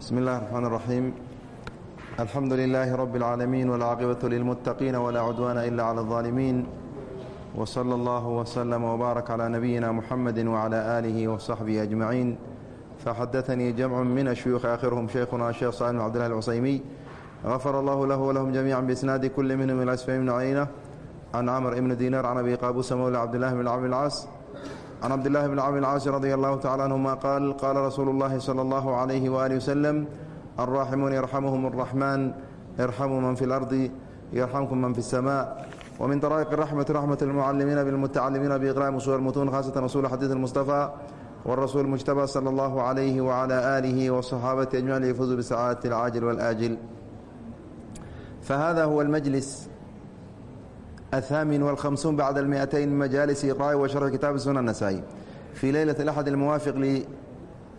بسم الله الرحمن الرحيم الحمد لله رب العالمين والعاقبة للمتقين ولا عدوان إلا على الظالمين وصلى الله وسلم وبارك على نبينا محمد وعلى آله وصحبه أجمعين فحدثني جمع من الشيوخ آخرهم شيخنا الشيخ صالح بن عبد الله العصيمي غفر الله له ولهم جميعا بإسناد كل منهم إلى أسفل بن عيينة عن عمر بن دينار عن أبي قابوس مولى عبد الله بن عبد العاص can cabdillahi bni cabdi lcaasi radi allahu tacala anhuma qaal qaala rasuulu llahi sala allahu calayhi waali wasalam alraaximuun yarxamuhum alraxmaan yarxamu man fi lardi yarxamkum man fi اsama wmin daraa'iq raxmati raxmat almucalimiina bilmutacalimiina biiqraami suur mutuun khaasatan rasuul xadiid almustafa wrasuul mujtaba sala allahu calayhi wacala aalihi wasaxaabati ajmaciin liyafuuzu bisacaadati alcaajil walaajil fahada huwa almajlis الثامن والخمسون بعد المئتين من مجالس إقراء وشرح كتاب السنة النسائي في ليلة الأحد الموافق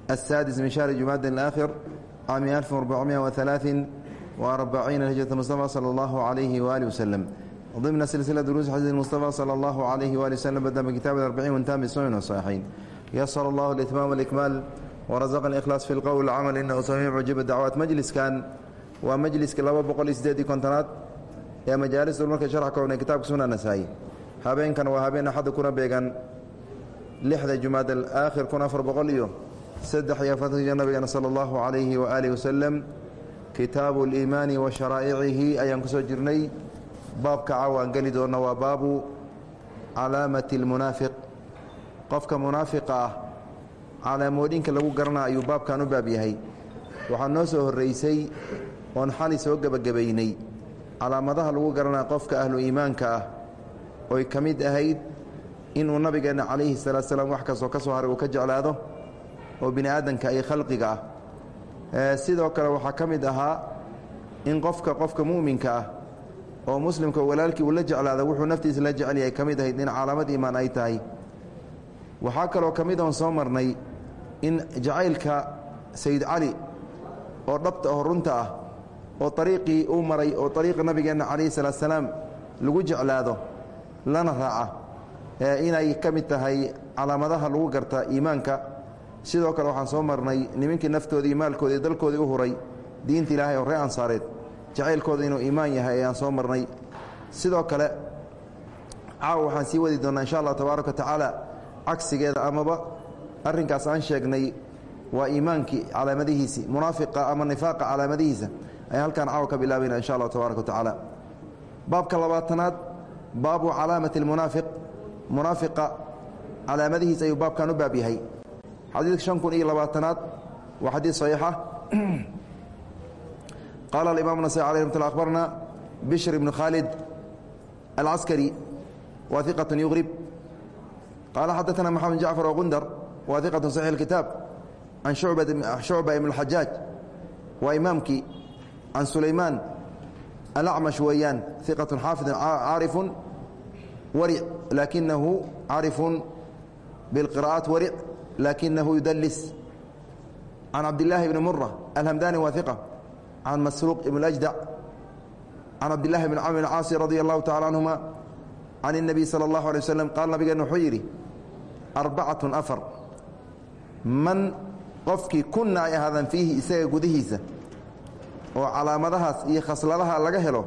للسادس من شهر جماد الآخر عام 1443 هجرة المصطفى صلى الله عليه وآله وسلم ضمن سلسلة دروس حديث المصطفى صلى الله عليه وآله وسلم بدأ من كتاب الأربعين وانتهى بالسنن والصحيحين يسر الله الإتمام والإكمال ورزق الإخلاص في القول والعمل إنه سميع مجيب الدعوات مجلس كان ومجلس كلابا بقول إسدادي كونتنات ee majaalis marka sharx ka kitaabka suna nasaa-i. Habeenkan waa habeen axadda kuna beegan. Lixda jumaad alaakhir kun afar boqol iyo saddex iyo afartanka nabigeena sala allahu calayhi waaalihi wasalam kitaabu liimaani wa sharaa'icihi ayaan ku soo jirnay. Baabka cawaan geli doonna waa baabu calaamati lmunaafiq qofka munaafiqa ah calaamooyinka lagu garana ayuu baabkan u baab yahay. Waxaa noo soo horreysay oon xali soo gebagabaynay calaamadaha lagu garanaya qofka ahlu iimaanka ah oy ka mid ahayd inuu nabigeenna calayhi salaatu salaam wax kastoo ka soo haray uu ka jeclaado oo bini aadanka iyo khalqiga ah. Sidoo kale waxaa ka mid ahaa in qofka qofka mu'minka ah oo muslimka walaalkii uu la jeclaado wuxuu naftiisa la jecel yahay ka mid ahayd in calaamad iimaan ay tahay. Waxaa kaloo ka mid oon soo marnay in jacaylka sayid cali oo dhabta oo runta ah oo ariiqii uu maray oo ariiqa nabigeenna calayhi salaat salaam lagu jeclaado lana raaca inay ka mid tahay calaamadaha lagu garta iimaanka. Sidoo kale waxaan soo marnay nimankii naftoodii maalkoodii dalkoodii u huray diinta ilaahay oo ree ansaareed. Jacaylkooda inuu iimaan yahay ayaan soo marnay. Sidoo kale caawa waxaan sii wadi doonnaa insha allah tabaaraka wa tacaala cagsigeeda amaba. Arrinkaas aan sheegnay waa iimaankii calaamadihiisii munaafiqa ama nifaaqa calaamadihiisa ayaan halkaan caawa ka bilaabayna insha allah tabaaraka wa tacaala baabka labaatanaad baabu calaamati اlmunaafiq munaafiqa calaamadihiis ayuu baabkan u baab yahay xadiidka shan kun iyo labaatanaad waa xadiid saxiixa qaala alimam nasai alih ramat lla akhbarna bishr ibnu khaalid alcaskari wa iqat yugrib qaala xadaثna maxamed jacfar ogundar wa iqat saxix اkitaab can shucba ibn اxajaaj waa imaamkii can sulaymaan alacmash weeyaan iqatu xaafidun caarifun waric laakinahu caarifun bilqira'aat waric laakinahu yudalis can cabdillaahi bni mura alhamdani waa iqa can masruuq ibn ajdac can cabdillahi bn camr caasi radia allahu tacala canhuma can اnebiy sala اllahu alay waslem qaal nabigeena wuxuu yidhi arbacatun afar man qofkii kunna ay ahaadaan fiihi isaga gudihiisa oo calaamadahaas iyo khasladaha laga helo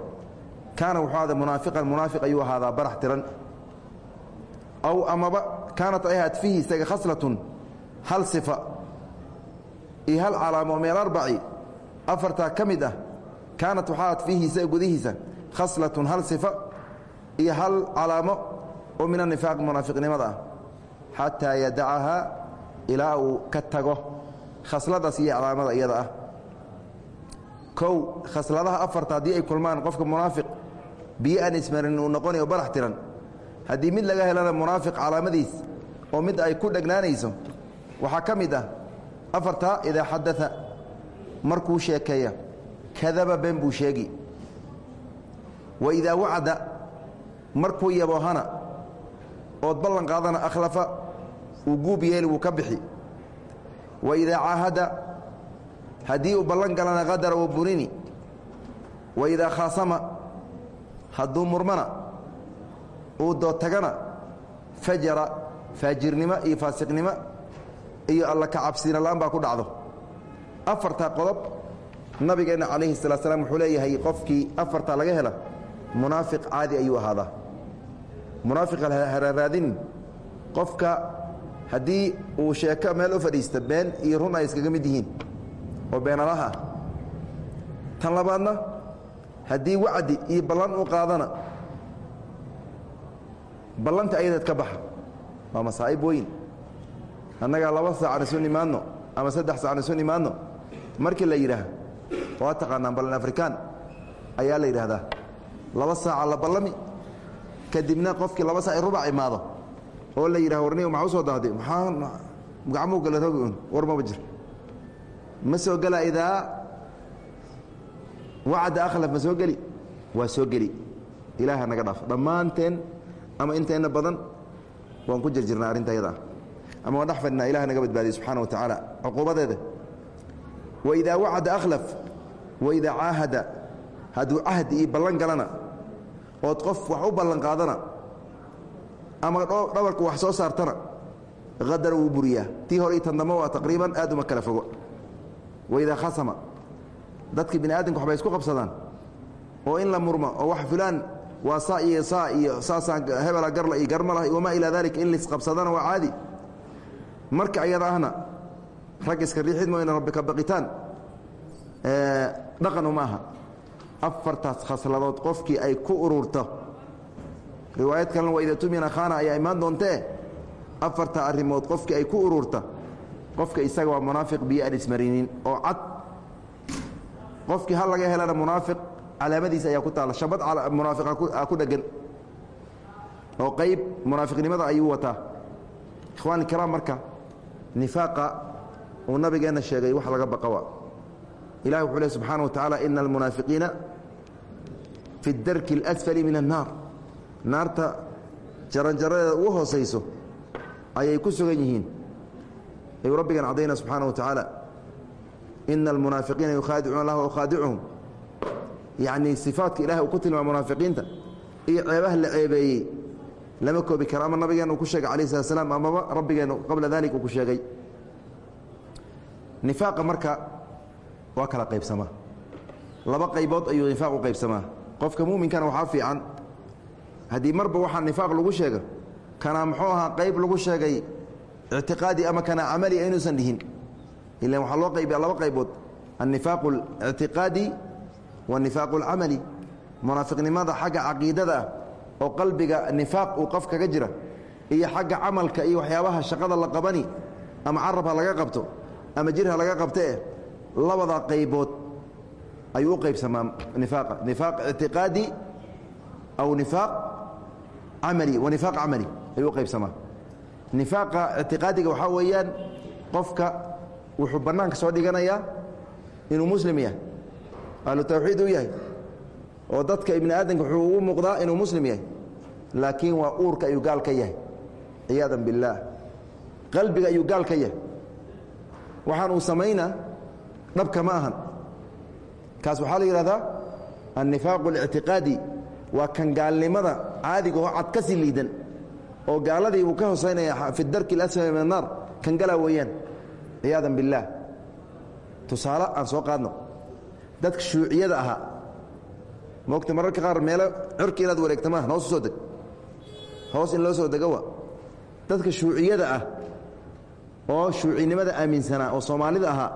kaana wuxuu ahada munaafiqan munaafiq ayuu ahaadaa barax tiran. Aw amaba kaanat ay fiihi isaga khaslatun hal sifa iyo hal calaamo min alarbaci afartaa ka mid ah kaanat waxaa ahaad fiihi isaga gudihiisa khaslatun hal sifa iyo hal calaamo oo min anifaaq munaafiqnimada ah xataa yadacahaa ilaa uu ka tago khasladaas iyo calaamada iyada ah kow khasladaha afarta haddii ay kulmaan qofka munaafiq biyo aan ismarin uu noqonayo barax tiran. Haddii mid laga helana munaafiq calaamadiis oo mid ay ku dhegnaanayso waxaa ka mid ah afartaa idaa xadaa markuu sheekeeya kadaba been buu sheegi. Wa idaa wacda markuu yaboohana ood ballan qaadana akhlafa uu guub yeeli wuu ka bixi. Wa idaa caahada haddii uu ballan galana qadara wa burini wa idaa khaasama hadduu murmana uu doodtagana fajara faajirnimo iyo faasiqnimo iyo alla ka cabsina la'aan baa ku dhacdo. Afartaa qodob nabigeenna calayhi salaa slam wuxuu leeyahay qofkii afartaa laga hela munaafiq caadi ayuu ahaadaa. Munaafiqa hararaadinin qofka haddii uu sheeko meel u fadhiista been iyo run ay iskaga mid yihiin oo beenalaha. Ah tan labaadna haddii wacdi iyo ballan u qaadana ballanta ayadeed ka baxa. Waa masaa'ib weyn. Annagaa laba saacan isu nimaadno ama saddex saacan isu nimaadno markii la yidhaah waa taqaanaan ballan afrikaan ayaa la yidhaahdaa. Laba saaca la ballami kadibna qofkii laba saac rubac imaado oo la yidhah warniga maxaa u soo dahday maxaa gacmuu gala rogi un war maba jir ma soo gela idaa wacda akhlaf ma soo geli? Waa soo geli. Ilaaha naga dhaaf. Dhammaanteen ama inteenna badan waan ku jirjirnaa arrinta ayada ah ama waan dhex fadhinaa ilaha naga badbaadiye subxaana wa tacaala cuquubadeeda. Waidaa wacada akhlaf waidaa caahada hadduu cahdi iyo ballan galana ood qof wax u ballan qaadana ama dhabarku wax soo saartana qadar wuu buriyaa. Tii hore iyo tan dambe waa taqriiban aad uma kala fogo waidaa khasama. Dadkii bini aadamka waxbay isku qabsadaan. Oo in la murmo oo wax fulaan waa saa iyo saa iyo saasaan hebela garla iyo garma lah wamaa ilaa dalika in laisqabsadana waa caadi. Marka ayada ahna rag iska riixid mooyna rabbi ka baqitaan dhaqan uma aha. Afartaas khasladood qofkii ay ku ururto. Riwaayad kalena waa ida tumina khana ayaa imaan doontee? Afarta arrimood qofkii ay ku ururta qofka isaga waa munaafiq biyo aan ismarinin oo cad. Qofkii hal laga helana munaafiq calaamadiisa ayaa ku taala shabad munaafiqa ku dhegan oo qayb munaafiqnimada ayuu wataa. Ikhwaan kiraam marka nifaaqa uu nabigeenna sheegay wax laga baqa ilahi wuxuu leh subxaana wa tacaala ina almunaafiqiina fi darki اlasfali min annaar. Naarta jaranjaradeeda ugu hoosayso ayay ku sugan yihiin ayuu rabbigan caddayna subxaana wa tacaala ina almunaafiqiina yukhaadicuuna allah wakhaadicuhum yacnii sifaatka ilahay uu ku tilmaama munaafiqiinta iyo ceebaha la ceebeeyey lama koobi karo ama nabigeenna uu ku sheegay alayh slat slam amaba rabbigeennu qabla dalik uu ku sheegay. Nifaaqa marka waa kala qaybsamaa. Laba qaybood ayuu nifaaq u qaybsamaa. Qofka muminkana waxaa fiican haddii marba waxaa nifaaq lagu sheega kana muxuu ahaa qayb lagu sheegay ictiqaadi ama kana camali inuusan dhihin ilan waxaa loo qaybiya laba qaybood annifaaqu اlictiqaadi wanifaaqu اlcamali munaafiqnimada xagga caqiidada ah oo qalbiga nifaaq uu qof kaga jira iyo xagga camalka iyo waxyaabaha shaqada la qabani ama carab ha laga qabto ama jir ha laga qabtee labada qaybood ayuu u qaybsamaa nifaaqa nifaaq ictiqaadi aw nifaaq camali nifaaqa ictiqaadiga waxaa weeyaan qofka wuxuu bannaanka soo dhiganayaa inuu muslim yahay ahlu tawxiid u yahay oo dadka ibni aadamka wuxuu ugu muuqdaa inuu muslim yahay laakiin waa uurka ayuu gaal ka yahay ciyaadan biاllaah qalbiga ayuu gaal ka yahay. Waxaan uu samaynaa dhabka ma ahan. Kaas waxaa la yidhahdaa annifaaqu اlictiqaadi waa kan gaalnimada caadiga oo cad ka sii liidan oo gaaladii uu ka hosaynaya fi darki اlasfali min الnaar kan galaa weeyaan ciyaadan biاllaah tusaale aan soo qaadno dadka shuuciyada ahaa mogta mararka qaar meelo curki inaad wareegta maaha hoos u soo deg hoos in loo soo dego wa dadka shuuciyada ah oo shuucinimada aaminsanaa oo soomaalida ahaa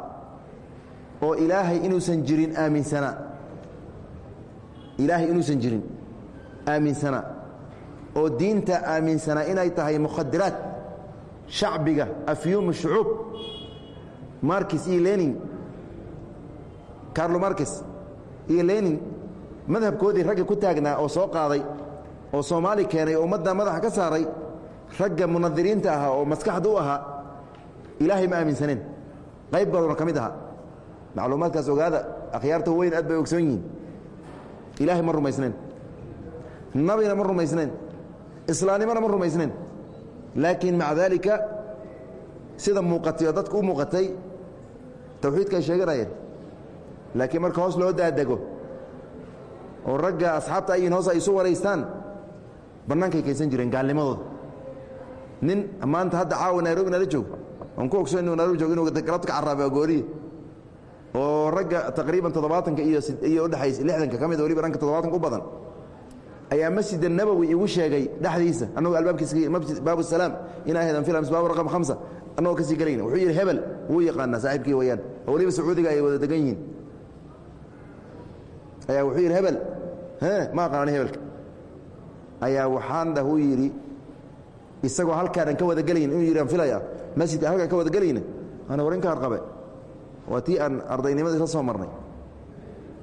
oo ilaahay inuusan jirin aaminsanaa ilaahay inuusan jirin aaminsanaa oo diinta aaminsanaa inay tahay mukhadiraad shacbiga afyuumu shucuub markis iyo lenin carlo markes iyo lenin madhabkoodii ragga ku taagnaa oo soo qaaday oo soomaali keenay oo ummadda madaxa ka saaray ragga munadiriinta ahaa oo maskaxda u ahaa ilaahay ma aaminsaneen qayb badanoo ka mid ahaa. Macluumaadkaas ogaada akhyaarta weyn aad bay ogsoon yihiin. Ilaahay ma rumaysneen nabina ma rumaysneen islaamnimona ma rumaysneen laakiin maca daalika sida muuqatay oo dadku u muuqatay tawxiidka ay sheeganayeen. Laakiin marka hoos loo daadego oo ragga asxaabta ayin hoos ay isu waraystaan bannaankay kaysan jireen gaalnimadooda. Nin maanta hadda caawa nairobi nala joog. Aan ku ogso inuu nairobi joog inuu galabta ka carraabe gooriye. Oo ragga taqriiban toddobaatanka iyo iyo udhexaysa lixdanka ka mid waliba dhanka toddobaatanka u badan ayaa masjid nabowi igu sheegay dhexdiisa. Annagoo albaabkiisa baabu salaam inaa ahayd anfil ams baabu raqam hamsa annagoo ka sii gelayna wuxuu yidhi hebel wuu yaqaanaa saaxiibkii wayaan. Oo waliba sacuudiga ay wada degan yihiin. Ayaa wuxuu yidhi hebel ma aqaani hebelka. Ayaa waxaan dhahuu yidhi isagoo halkaanan ka wada gelayn inuu yidhi aan filaya masjidka halkaan ka wada gelayna ana war inkaan qabe waa tii aan ardaynimada isla soo marnay.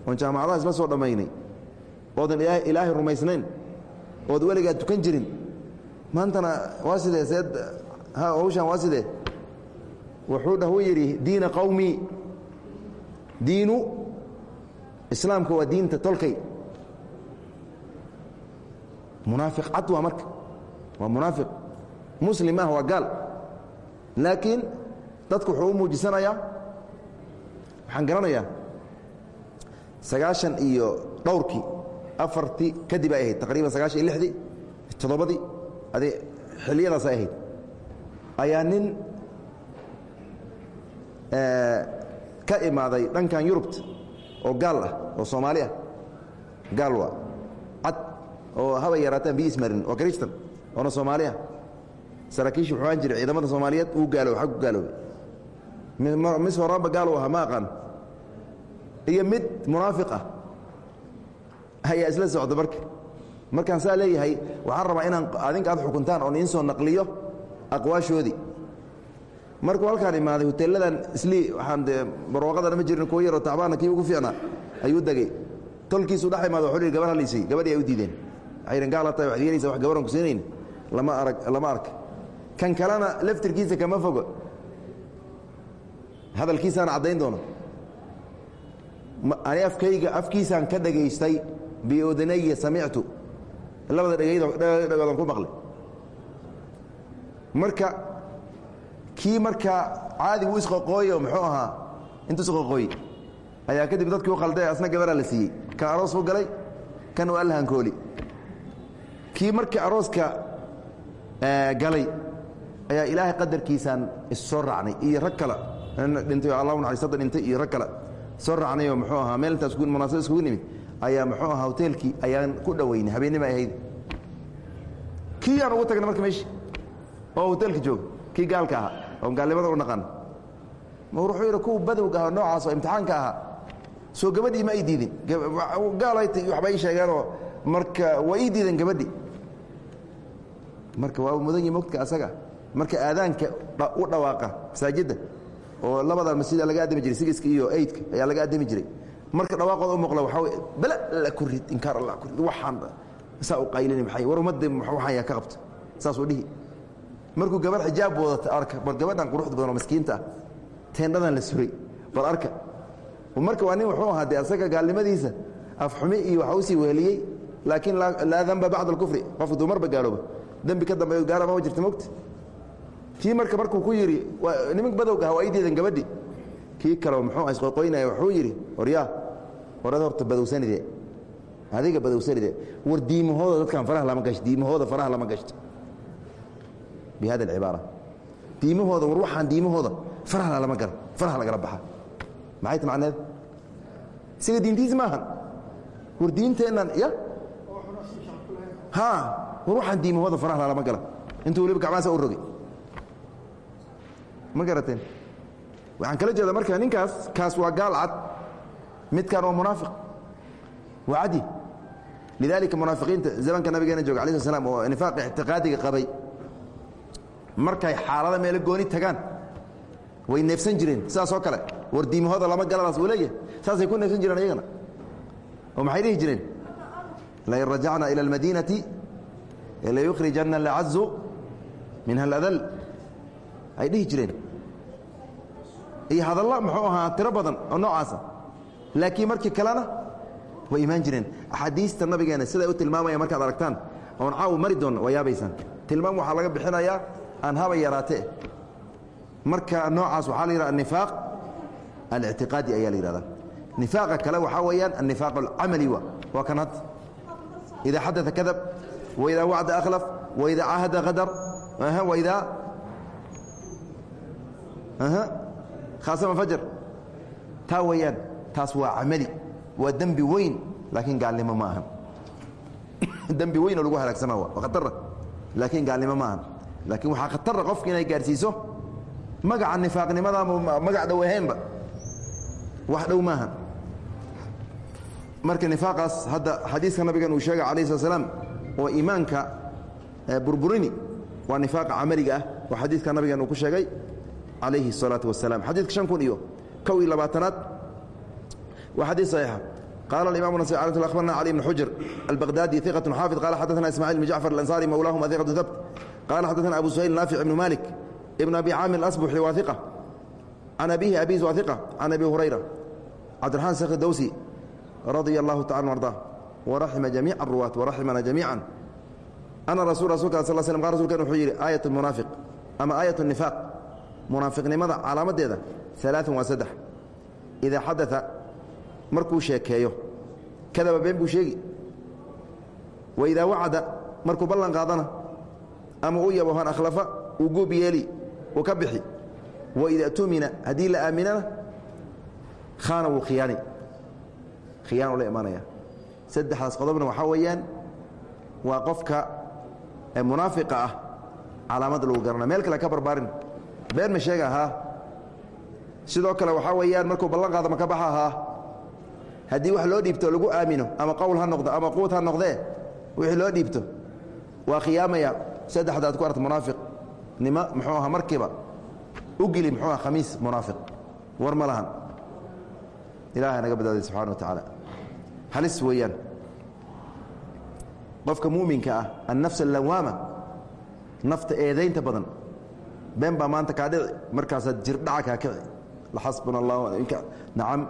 Oon jaamacadaha isla soo dhammaynay oodan ilaahay rumaysnayn. Ood weligaa tukan jirin. Maantana waa sidee seed? Hawshaan waa sidee? Wuxuu dhahuu yidhi diina qawmii diinu islaamka waa diinta tolkay. Munaafiq cad waa marka. Waa munaafiq. Muslim ah waa gaal. Laakiin dadku wuxuu u muujisanayaa waxaan garanayaa sagaashan iyo dhowrkii afartii kadib ay ahayd taqriiban sagaashan iyo lixdii toddobadii ade xilliyadaas ay ahayd. Ayaa nin ka imaaday dhankan yurubt oo gaal ah oo soomaali ah. Gaal waa cad oo habay yaraataan bi ismarin oo kristan oona soomaali ah. Saraakiishu wuxuu aan jiray ciidamada soomaaliyeed uu gaaloobay xag ku gaaloobay mis horaanba gaal u ahaa ma aqaan. Iyo mid munaafiq ah ayaa isla socda marka markaan saa leeyahay waxaan rabaa inaan adinka aad xukuntaan oon iin soo naqliyo aqwaashoodii. Markuu halkaan imaaday hoteeladan islii waxaan de barwaaqadana ma jirin kuwo yaroo tacbaana kii ugu fiicnaa ayuu degay tolkiisu dhex imaada wuxuu gabar halaysay gabadhii ay u diideen. Waxay yidhan gaal hata waxad yeelaysa wax gabaran ku siinayn lama arag lama arka. Kan kalena laftirkiisa kama fogo. Hadalkiisaan caddayn doono. Ani afkayga afkiisaan ka dhagaystay biudnaya samictu labada dhegayddhagoodan ku maqlay. Marka kii markaa caadi wuu isqoqooyo muxuu ahaa intuu isqoqooye ayaa kadib dadkii u khalday asna gabaraa la siiyey. Kan aroos u galay kan u allahankooli kii markii arooska galay ayaa ilaahay qadarkiisaan issoo raacnay. Iyo rag kale dhintay allah naxariisada dhintay iyo rag kale soo raacnayoo muxuu ahaa meel intaas munaasabad iskugu nimid ayaa muxuu ahaa hoteelkii ayaan ku dhoweynay habeennima ahayd. Kii aan ugu tagnay marka meeshi? Oo hoteelka jooga kii gaalka ahaa oon gaalnimada u naqan. Wuxuu yidhi kuwa badowga aha noocaas oo imtixaanka ahaa. Soo gabadhii ma ay diidin. Gaalay waxba ii sheegeenoo marka waa ii diideen gabadhii. Marka waa mudan yi mogtka asaga marka aadaanka u dhawaaqa masaajidda oo labada masjida laga addami jiray sigiska iyo eydka ayaa laga addami jiray marka dhawaaqooda u muuqda waxaa wey bala alla ku rid inkaar alla ku rid waxaan saa u qaylini maxay war ummadda waxaan yaa ka qabta saasuu dhihi. Markuu gabar xijaab wadata arka bal gabadhan quruxda badan oo maskiinta ah teendhadan la suray bal arka. Marka waa nin wuxuu ahaa dee asaga gaalnimadiisa afxumi iyo waxa u sii weheliyey laakiin laa danba bacda alkufri qofku dumarba gaalooba dembi ka dambeeyo gaara ma jirta mogta kii marka markuu ku yidhi nimanka badowga aha waa ii diidan gabadhi kii kaleo muxuu isqoqoynaya wuxuu yidhi waryaa warad horta badowsanide adiga badowsanide war diimahooda dadkan faraha lama gashto diimahooda faraha lama gashto. Bi hada alcibaara diimahooda war waxaan diimahooda faraha lama gala faraha lagala baxa. Maxay ta macneed isaga diintiisi maahan war diinteennan ya? Ha war waxaan diimahooda faraha lama gala intuu waliba gacmahaasa u rogay. Ma garateen? Waxaan kala jeeda marka ninkaas kaas waa gaal cad midkaan waa munaafiq. Waa cadi. Lidaalika munaafiqiinta zamanka nabigeena jooga alai sl oo nifaaq ictiqaadiga qabay. Markay xaalada meelo gooni tagaan way neefsan jireen sidaas oo kale. War diimahooda lama galadaas uu saasay ku neefsan jireen iyagana. Oo maxay dhihi jireen? Lain rajacna ila almadiinati layukhrijanna alacazu minha aladal ay dhihi jireen. Iyo hadalla muxuu ahaa tiro badan oo noocaasa laakiin markii kalena way imaan jireen. Axaadiista nabigeena siday u tilmaamaya markaad aragtaan oon caawu mari doonna waa yaabaysaan tilmaam waxaa laga bixinayaa aan haba yaraatee. Marka noocaas waxaa la yidhaha anifaaq alictiqaadi ayaa la yihahdaa nifaaqa kale waxaa weeyaan annifaaq alcamali wa waa kan hadda idaa xadaa kadab waidaa wacda akhlaf waidaa cahada hadar waidaa khaasama fajar taa weeyaan taas waa camali waa dembi weyn laakiin gaalnimo ma ahan. Dembi weyn oo lagu halaagsama waa khatara laakiin gaalnimo ma ahan. Laakiin waxaa khatara qofka inay gaarhsiiso magaca nifaaqnimada magac dhow ahaynba wax dhow maaha marka nifaaqaas hadda xadiiska nabigan uu sheegay alayh slat slam oo iimaanka burburini waa nifaaqa camaliga ah oo xadiidka nabigan uu ku sheegay calayhi الsalaatu wasalam xadiidka shan kun iyo kow iyo labaatanaad waa xadiid saxiixa qala اimam nas abarna cali bn xujr albaqhdadi iqaة xaafid qala xadaثna ismaعil bn jacfar اlansari mawlahuma iqaة habt qala xadaثna abu suhayl naafic ibn malik ibn abi caamir asbuxi waa iqa can abihi abis waa iqa can abi hurayra cabdiraxmaan sekh dowsi radia allahu tacala arda waraxima jamiica aruwaat waraximana jamiica ana rasul rasulka sal slm qa rsulkan wuxuu yidhi aayat munaafiq ama aayat nifaaq munaafiqnimada calaamadeeda alaaun waa saddex idaa xadaa markuu sheekeeyo. Kadaba been buu sheegi. Wa idaa wacada markuu ballan qaadana ama u yabohan akhlafa uu guub yeeli uu ka bixi. Wa ida tumina haddii la aaminana khaana wuu khiyaani. Khiyaan la imaanaya. Saddexdaas qodobna waxaa weeyaan waa qofka munaafiqa ah calaamadda lagu garana. Meel kale ka barbaarin. Been ma sheega ahaa sidoo kale waxaa weeyaan markuu ballan qaado ma ka baxa ahaa haddii wax loo dhiibto lagu aamino ama qowl ha noqdo ama quud ha noqdee wixii loo dhiibto waa khiyaamaya saddexdaad ku arta munaafiq. Nima muxuu aha markiiba u geli muxuu aha khamiis munaafiq. War ma lahan. Ilahay naga badaaday subxana wa tacaala. Halis weeyaan. Qofka muuminka ah annafs allawaama nafta eedaynta badan been baa maanta kaa dhici markaasaad jirdhaca kaa kici. Laxasbuna allah nacam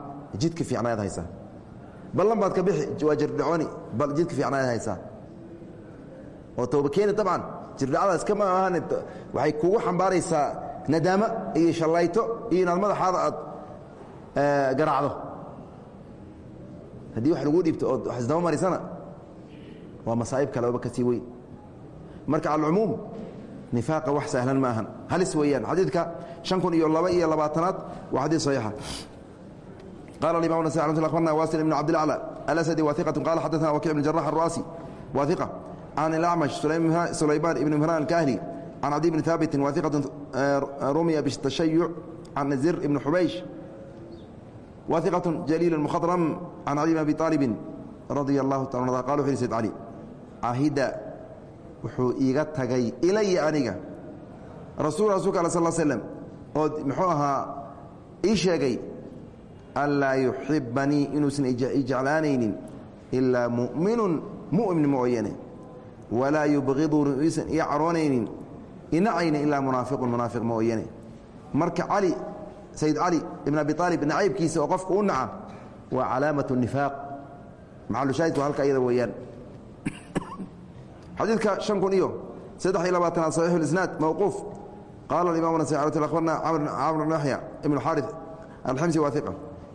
jidka fiicnaad haysaa ballan baad ka bixi waa jirdhacooni bal jidka fiicnaad haysaa. Oo tooba keeni dabcan jirdhacadaas kama ahan waxay kugu xambaaraysaa nadaamo iyo shallayto iyo inaad madaxaada aad garaacdo haddii wax lagu dhiibto ood wax isdaba marisana waa masaa'ib kaleba ka sii weyn. Marka alcumuum nifaaqa wax sahlan ma ahan. Halis weeyaan. Xadiidka shan kun iyo laba iyo labaatanaad waa xadiid saxiixa qala imam nas abarna wasil ibn cabdilacla alasadi wa iqatu qala xadaثna wakic bn jarax aru'aasi wa iqa can ilacmash sulaymaan ibn mihran alkahli can cadi bni haabitin wa iqatu rumiya bitashayuc can zir ibn xubaysh wa iqatu jaliil mukhadram can cali bn abi aalibin radia allahu taala qala wuxu yhi sayd cali cahida wuxuu iiga tagay ilaya aniga rasul rasulka al sal slm oo muxuu ahaa ii sheegay anlaa yuxibanii inuusan ijeclaanaynin ilaa mu'minun mu'min mooyane walaa yubqiduni iisan ii caroonaynin inacayna ilaa munaafiqun munaafiq mooyane marka cali sayd cali ibn abi aalib nacaybkiisa oo qofka u naca waa calaamatu nifaaq maxalushaahidku halka iyada weeyaan xadiidka شhan kun iyo saddex iyo labaatanaad صaxiix اisnaad mawquuf qala imam abarna camr bn yaxya ibn xaariث alximsi wa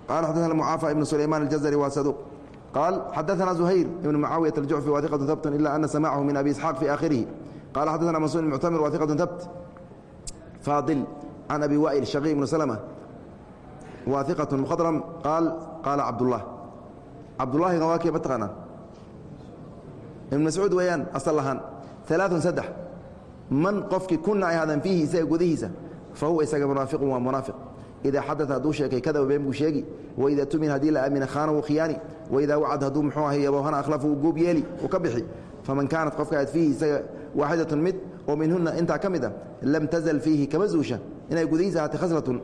iqa qala xadana mucaafa ibn sulayman اljazri wa saduq qaal xadaثna زuhayr ibn mucaawiyaة اljucfi wa iqaة habt ila ana samacahu min abi isxaaq fi akhirihi qala xadaثna mansuur muctamir wa iqaة habt faadil can abi wa'il shaqi ibn slmة wa iqaة mkhadrm qaal qaala cabdالlah cabdulahiga waa kee ma taqaanaa ibn mascuud weeyaan asal ahaan alaaun saddex man qofkii kuna ay haadaan fiihi isaga gudihiisa fa huwa isaga munaafiqun waa munaafiq idaa xadaa hadduu sheekay kadaba been buu sheegi waidaa tumin haddii la aamina khaana wuu khiyaani waidaa wacad hadduu muxuu ahay yabohana akhlafu uu guub yeeli uu ka bixi faman kaanat qofka aad fiihi isaga waaxidatun mid oo minhuna intaa ka mid a lam tazal fiihi kama zuusha inay gudihiisa ahaatay khaslatun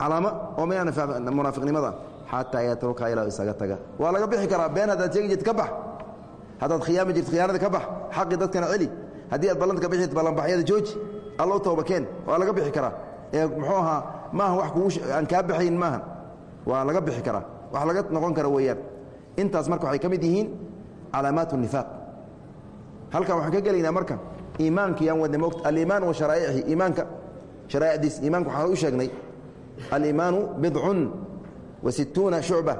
calaamo oo mina munaafiqnimada xataa yatruka ilaa isaga taga waa laga bixi karaa been haddaad sheegi jirta ka bax haddaad khiyaami jirto khiyaanada ka bax xaqii dadkana celi haddii aad ballanta ka bixi ballanbaxyada jooji allow toobakeen waa laga bixi karaa ee muxuu ahaa maaha wax kugu aan kaa baxayn maaha waa laga bixi karaa wax laga noqon kara weeyaan intaas marka waxay ka mid yihiin calaamaat الnifaaq halkan waxaan ka gelaynaa marka iimaanka yaan wadna moogta aliimaan wa sharaaicihi iimaanka sharaa'icdiis iimaanka waxaan u sheegnay aliimaanu bidcun wa situuna shucba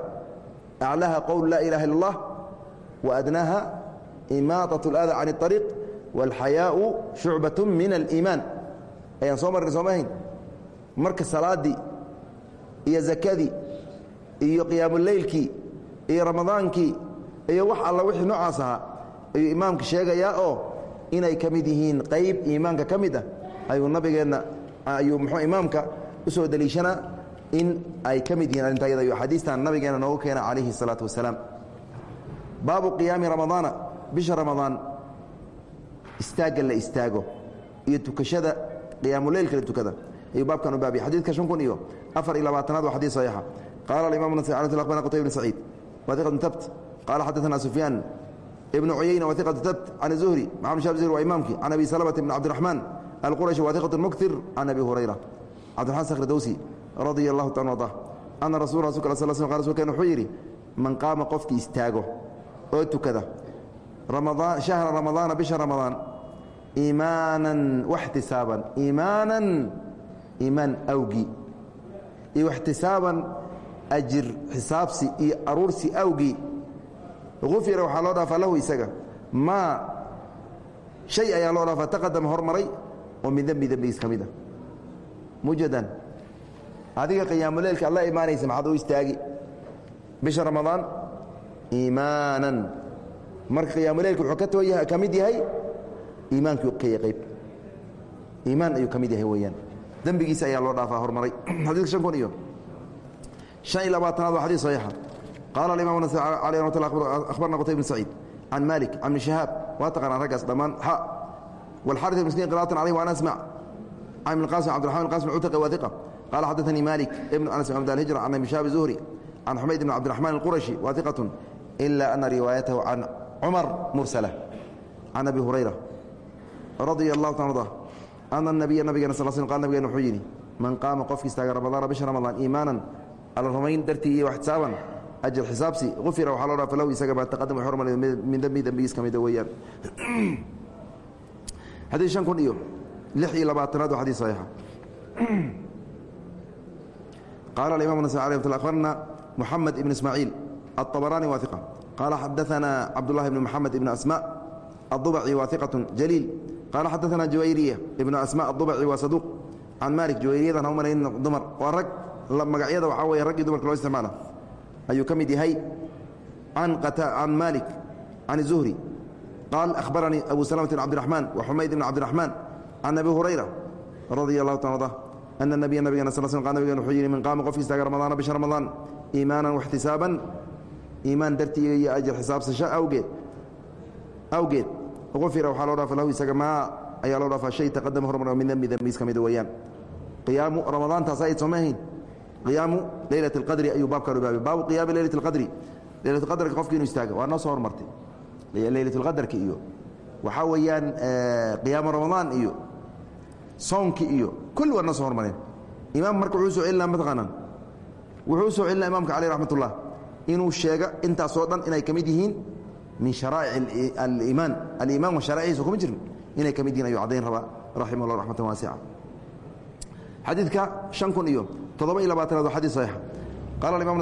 aclaha qowl laa ilaha illa اllah وأdناها إmaaطaة الأdى عن الطريق والxayaaء شhuعbaة min الإimaan ayaan soo marnay sooma hayn marka salaadii iyo zakadii iyo qiyaamuleylkii iyo ramadaankii iyo wax alla wixii noocaas ahaa ayuu imaamka sheegayaa oo inay ka mid yihiin qayb iimaanka ka mid ah ayuu nabigeenna ayuu muxuu imaamka u soo deliishanaa in ay ka mid yihiin arrinta ayada ayuu xadiistan nabigeena noogu keena calayhi الsalaatu wasalaam. Baabu qiyaami ramadaana bisha ramadaan istaagga la istaago iyo tukashada qiyaamuleylka la tukada ayuu baabkan u baabiya xadiidka shan kun iyo afar iyo labaatanaad waa saxiixa. Qaala alimam nasai akhbarna qutayb bn saciid wa iqatu tabt qaala xadaثana sufyaan ibnu cuyayna wa iqatu tabt can zuhri maxamed shab zuhri waa imaamkii can abi salamata bn cabdiraxmaan alqurashi wa iqatu muktir can abi hurayra. Cabdiraxmaan sakhr dowsi radia allahu taala arda ana rasul rasulka sal sl qa rsulkeen wuxuu yidhi man qaama qofkii istaago oo tukada shahra ramadaana bisha ramadaan iimaanan waxtisaaban iimaanan iimaan awgii iyo waxtisaaban ajir xisaabsi iyo aruursi awgii ufira waxaa loo dhaafaa lahu isaga. Maa shay ayaa loo dhaafaa taqadama hormaray oo min dembi dembigiis ka mid a mujadan. Adiga qiyaamuleylka alla imaanaysa maxaad u istaagi? Bisha ramadaan? Iimaanan. Marka qiyaamuleylka wuxuu ka tooya ka mid yahay iimaankii qayb iimaan ayuu ka mid yahay weeyaan dembigiisa ayaa loo dhaafaa hormaray xadiidka shan kun iyo شhan iyo labaatanaad waa xadيث صaحيixa qaala الimam النasي عalيه رamat اه أخbarna qtayb بن سacيid can malik can بن شihaab waa taqaanaa raggaas dhammaan xa والxariث المسكين qراءة عalيه وأna أسmع can بن qاsim cبدiرحman qاsim cutqi wa ثiqة qala xadaثnii malik بن أنس بن الهiجرة can أبي شhاب الزهري can xumayd بن cبدiرحman الquraشhi wa ثiqة إلا أna riwaayaته can cmar mursلة can أbi هurayرة raضي الlah ta ضa أna النabiya nabigena sl sl qal nabigena wuxuu yidhi man qaama qofki istaaga ramadaana bisha ramadaan iimaanan alla rumayn dartii iyo waxtisaaban ajir xisaabsi ufira waxaa loo dhaafa lahu isaga maa taqadam wuxuu hormaray min dembi dembigiis ka mida weeyaan xadiid shan kun iyo lix iyo labaatanaad waa xadiis saxiixa qaala alimam nasai alih mat akhbarna moxamed ibn ismaaciil aلطabaraani waa iqa qaala xadaثana cabdullahi ibn moxamed ibn asma الضبعي واثقة جليل qaala xadaanaa jawayriya ibnu asma adubaci waa saduuq can maalik jawayriyadan ha marayn dumar waa rag magacyada waxaa wey raggii dumarka loo isticmaala ayuu ka mid yahay can maalik can zuhri qaal ahbaranii abu salamata ibn cabdiraxmaan wa xumayd ibn cabdiraxmaan can abi hurayra radia allahu ta ada ana nabiya nabigana sal sl nabigan wuxuu yidhi min qaama qofki istaaga ramadaana bisha ramadaan iimaanan waxtisaaban iimaan dartiiga iyo ajar xisaabsasho awgeed awgeed ufira waxaa loo dhaafa lahu isaga maa ayaa loo dhaafaa shay taqadama hormar min dembi dembiis ka mida weeyaan qiyaamu ramadaantaas ay sooma ahayn qiyaamu leylat اlqadri ayuu baabkan u baabay baabu qiyaami leylat اlqadri leylat اlqadarka qofki inuu istaaga waa noo soo hormartay leylat اlqadarka iyo waxaa weeyaan qiyaamu ramadaan iyo soonki iyo kulli waa noo soo hormareen imaam marka wuxuu soo celinaa mataqaanaan wuxuu soo celinaa imaamka caleyh raxmat ullah inuu sheega intaasoo dhan inay ka mid yihiin min sharaa'ic aliimaan aliimaan wa sharaaiciisa kuma jirin inay ka mid yihiin ayuu caddayn rabaa raximah llah raxmatan waasica xadiidka shan kun iyo toddoba iyo labaatanaad waa xadis saxiixa qala imam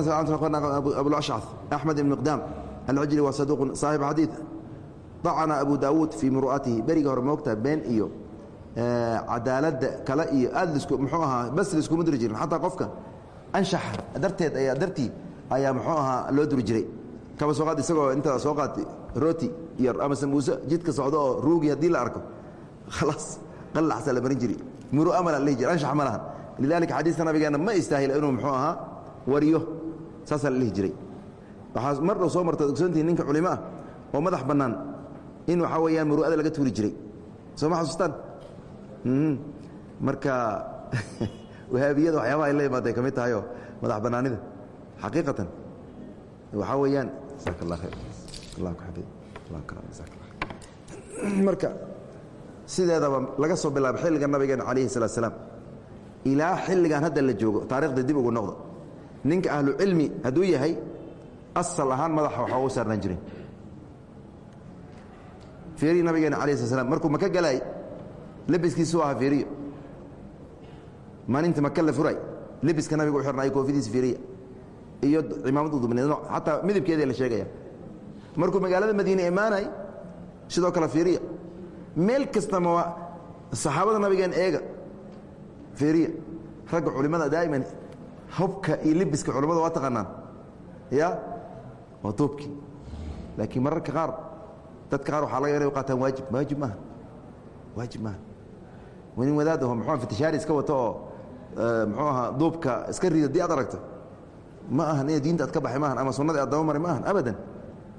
abulashcad axmed ibn miqdaam alcijli waa saduuqun saaxib xadiid. Dacana abu daawuud fii muru'atihi beriga hore moogta been iyo cadaaladda kale iyo aad lisku muxuu ahaa bas liskuma diri jirin xataa qofka? Anshax darteed ayaa dartii ayaa muxuu ahaa loo duri jiray kaba soo qaad isagoo inta soo qaat rooti iyo ama sambuuse jidka socdo oo ruugi haddii la arko khalaas qallaxsaa la marin jiri muru amala la dhihi jiri anshax ma lahan lidalika xadiiska nabigeena ma istaahila inuu muxuu ahaa wariyo. Saasaa la dhihi jiray. Waxaa mar dhow soo martaad ogsoontihin ninka culimo ah oo madax bannaan in waxaa weeyaan muru'ada laga tuuri jiray. Soo ma xasuustaan? Marka wahaabiyada waxyaabaha ay la imaaday ka mid tahayoo madax bannaanida xaqiiqatan waxaa weeyaan marka sideedaba laga soo bilaabo xilliga nabigeena calayhi salatu salaam. Ilaa xilligan hadda la joogo taarikhda dib ugu noqdo ninka ahlu cilmi hadduu yahay asal ahaan madaxa waxaa ugu saarnaan jirin fiiriyi nabigeena alayh slat slam markuu maka galaay lebiskiisu ahaa fiiriyo. Maalinta maka la furay lebiska nabiga u xirnaayo koofidiisa fiiriya iyo xataa midabkeeda la sheegaya. Markuu magaalada madiine imaanay sidoo kale fiiriya. Meel kastama saxaabada nabigeen eega. Fiiriya. Ragga culimmada daa'iman hubka iyo lebiska culimmada waa taqaanaan. Ya? Waa duubkii laakiin mararka qaar dadka qaar waxaa laga u qaataan waajib waajib maaha. Waajib maaha. Nin wadaad aho muxuu fitishaari iska wato oo muxuu ahaa duubka iska rido dii aad aragto ma ahan ina diinta aad ka baxay maahan ama sunnada aad daba mari ma ahan abadan.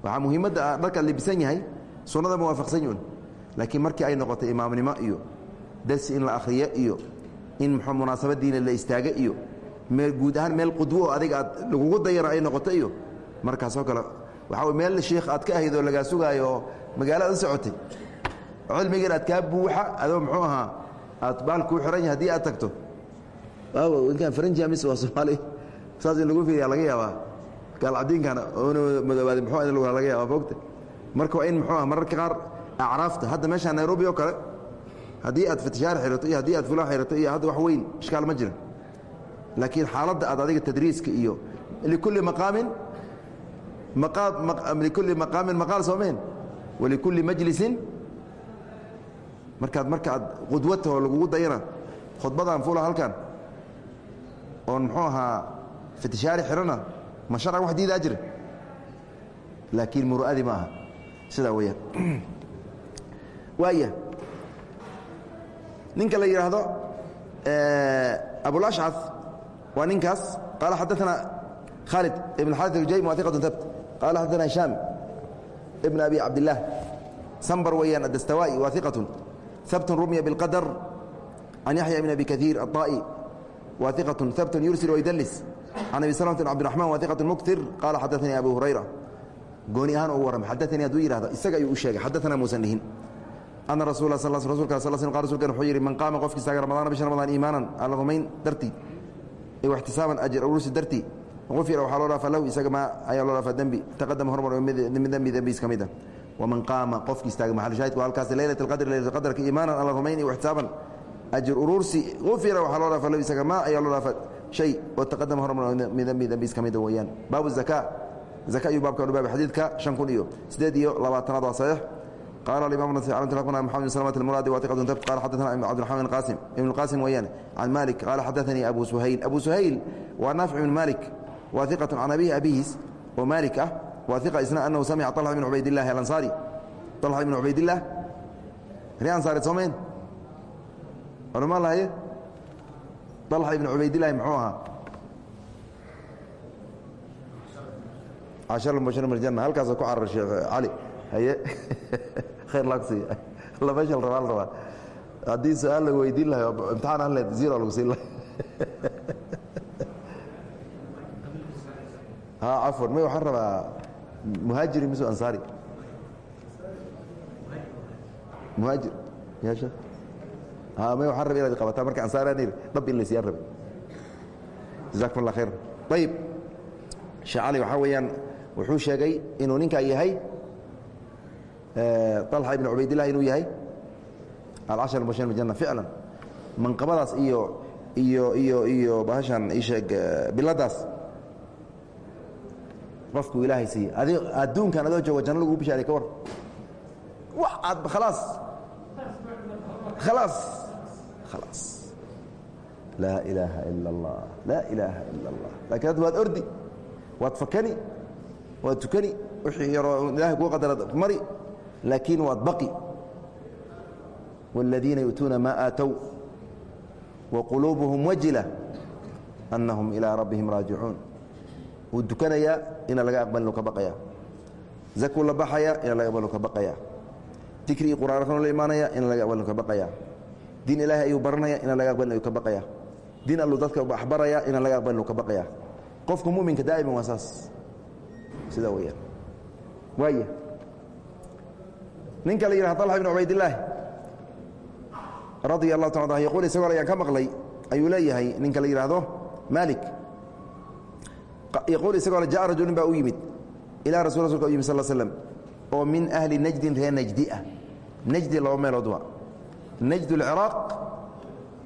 Waxaa muhiimadda dharka ad libisan yahay sunnada muwaafaqsan yun laakiin markii ay noqotay imaamnimo iyo darsi in la akhriyo iyo in muxuu munaasabadiina la istaaga iyo meel guud ahaan meel qudwo oo adiga aad lagugu dayana ay noqoto iyo markaasoo kale. Waxaa meel sheikh aad ka ahayd oo lagaa sugaayo oo magaalada u socotay cilmigan aad kaa buuxa adoo muxuu ahaa aad baal kuu xiran yahay haddii aad tagto. Ninkaan faranjia mise waa soomaali saas in lagu fiiriya laga yaabaa gaalcadiinkana oona madoobaada muxuu in laga yaabaa foogta marka waa in muxuu ah mararka qaar acraafta hadda meesha nairobi oo kale haddii aad fatishaar xirato iyo haddii aad fulaan xirato iyo hadda wax weyn ishkaal ma jira laakiin xaaladda aad adiga tadriiska iyo likulli maqaamin likulli maqaamin maqaal soomeen walikulli majlisin. Markaad marka aad qudwataho lagugu dayana khudbadan fula halkan oon muxuu ahaa fatishaari xirana ma sharcan wax diidaa jira laakiin muru'adii ma aha sidaa weeyaan waaya ninka la yidhaahdo abulashcad waa ninkaas qaala xadaثana khaalid ibn xarit اjujaym wa iqatu habt qaala xadaثana hishaam ibn abi cabdillaah sambar weeyaan adastawaa'i wa iqatu habt rumya biاlqadr can yaxya bn abi kaiir aلطa'i wa iqatu habt yursil waydlis an abi slmt bdiaman waa iqat muktir qaala xadaanii abu hurayra gooni ahaan u warramay xadaanii hadduu yihahdo isaga ayuu u sheegay xadaanaa muusan dhihin ana rasul rsulka rsulkan wuxuu yihi man qaama qofki istaaga ramadaan bisha ramadaan iimaanan alla rumayn dartii waxtisaaban ajir awrusi dartii qufira waxaa loo dhaafa lahu isaga maa ayaa loo dhaafa dembi taqadama hormar min dembi dembiis ka mid ah waman qaama qofki istaaga maxal shahidku halkaas leylat اlqadr leylat qadarka iimaanan alla rumayn iyo waxtisaaban ajir uruursi ufira waxaa loo dhaafa lahu isaga maa ayaa loo dhaafa hay oo taqadama hormar mi dambi dambiis ka mida weyaan baabu zaka zaka ayuu baabkan u baabay xadiidka shan kun iyo siddeed iyo labaatanaad waa saxiix. Qala alimam mxamed slmt muraadi wtiqatn tb qala xadana cabdiraxmaan qasim ibn qaasim weeyaan can malik. Qaala xadaanii abu suhayl. Abu suhayl waa naafic ibn malik waa iqatu can abihi abihiis oo malik ah. Waa iqa isna anahu samica طalxa ibn cubaydillahi alansaari. طalxa ibn cubaydilah ree ansaareed soomayn culama lahaye? طalxa ibn cubaydillahi muxuu ahaa? Cashar mubashir mirjanna halkaasoo ku carar sheekh cali haye khayr laagsi labashal rabaa la rabaa. Haddii su'aal lagu weydiin lahay oo imtixaan aan leed zero lagu siin lahay. Ha cafwan may waxaan rabaa muhaajiri misu ansaari? Muhaajir yaasha? ha may waxaan rabay inaad qabataa marka ansaari aan dhab in laysiyaan rabay jazakum allah khayr. Ayib sheekh cali waxaa weeyaan wuxuu sheegay inuu ninkaa yahay طalxa ibn cubaydilah inuu yahay alcashar mubashir bijana ficlan manqabadaas iyo iyo iyo iyo bahashan isheeg biladaas qofkuu ilaahay siiye adi adduunkan adoo jooga janno lagu bishaaray ka war. Wax aad khalaas. Khalaas khalaas laa ilaaha ila allah laa ilaaha ila allah laakiin hadda waad ordi waad fakani waad tukani wixii yaroo ilahay kuu qadaraad mari laakiin waad baqi wاladiina yu'tuuna maa aatow waquluubuhum wajila anahum ilaa rabbihim raajicuun wuu dukanayaa ina laga aqbalin ka baqaya zakuu la baxaya ina laga aqbalin ka baqaya dikri iyo qur'aan la imaanaya ina laga aqbalin ka baqaya diin ilaahay ayuu baranaya ina laga aqbalinu ka baqaya. Diin alluu dadka waxbaraya ina laga aqbalinu ka baqaya. Qofka muminka daa'iman waa saas. Sidaa weyaan waaya ninka la yidhaha طalxa ibn cubaydillaahi radia allahu ta yquul isagoo ayaan ka maqlay ayuu leeyahay ninka la yidhaahdo malik yaquul isagoo le jaءa rajulin baa u yimid ilaa rasul rasulka u yimid sal slm oo min ahli najdin reer najdi ah najdi laba meelood waa najd اlciraaq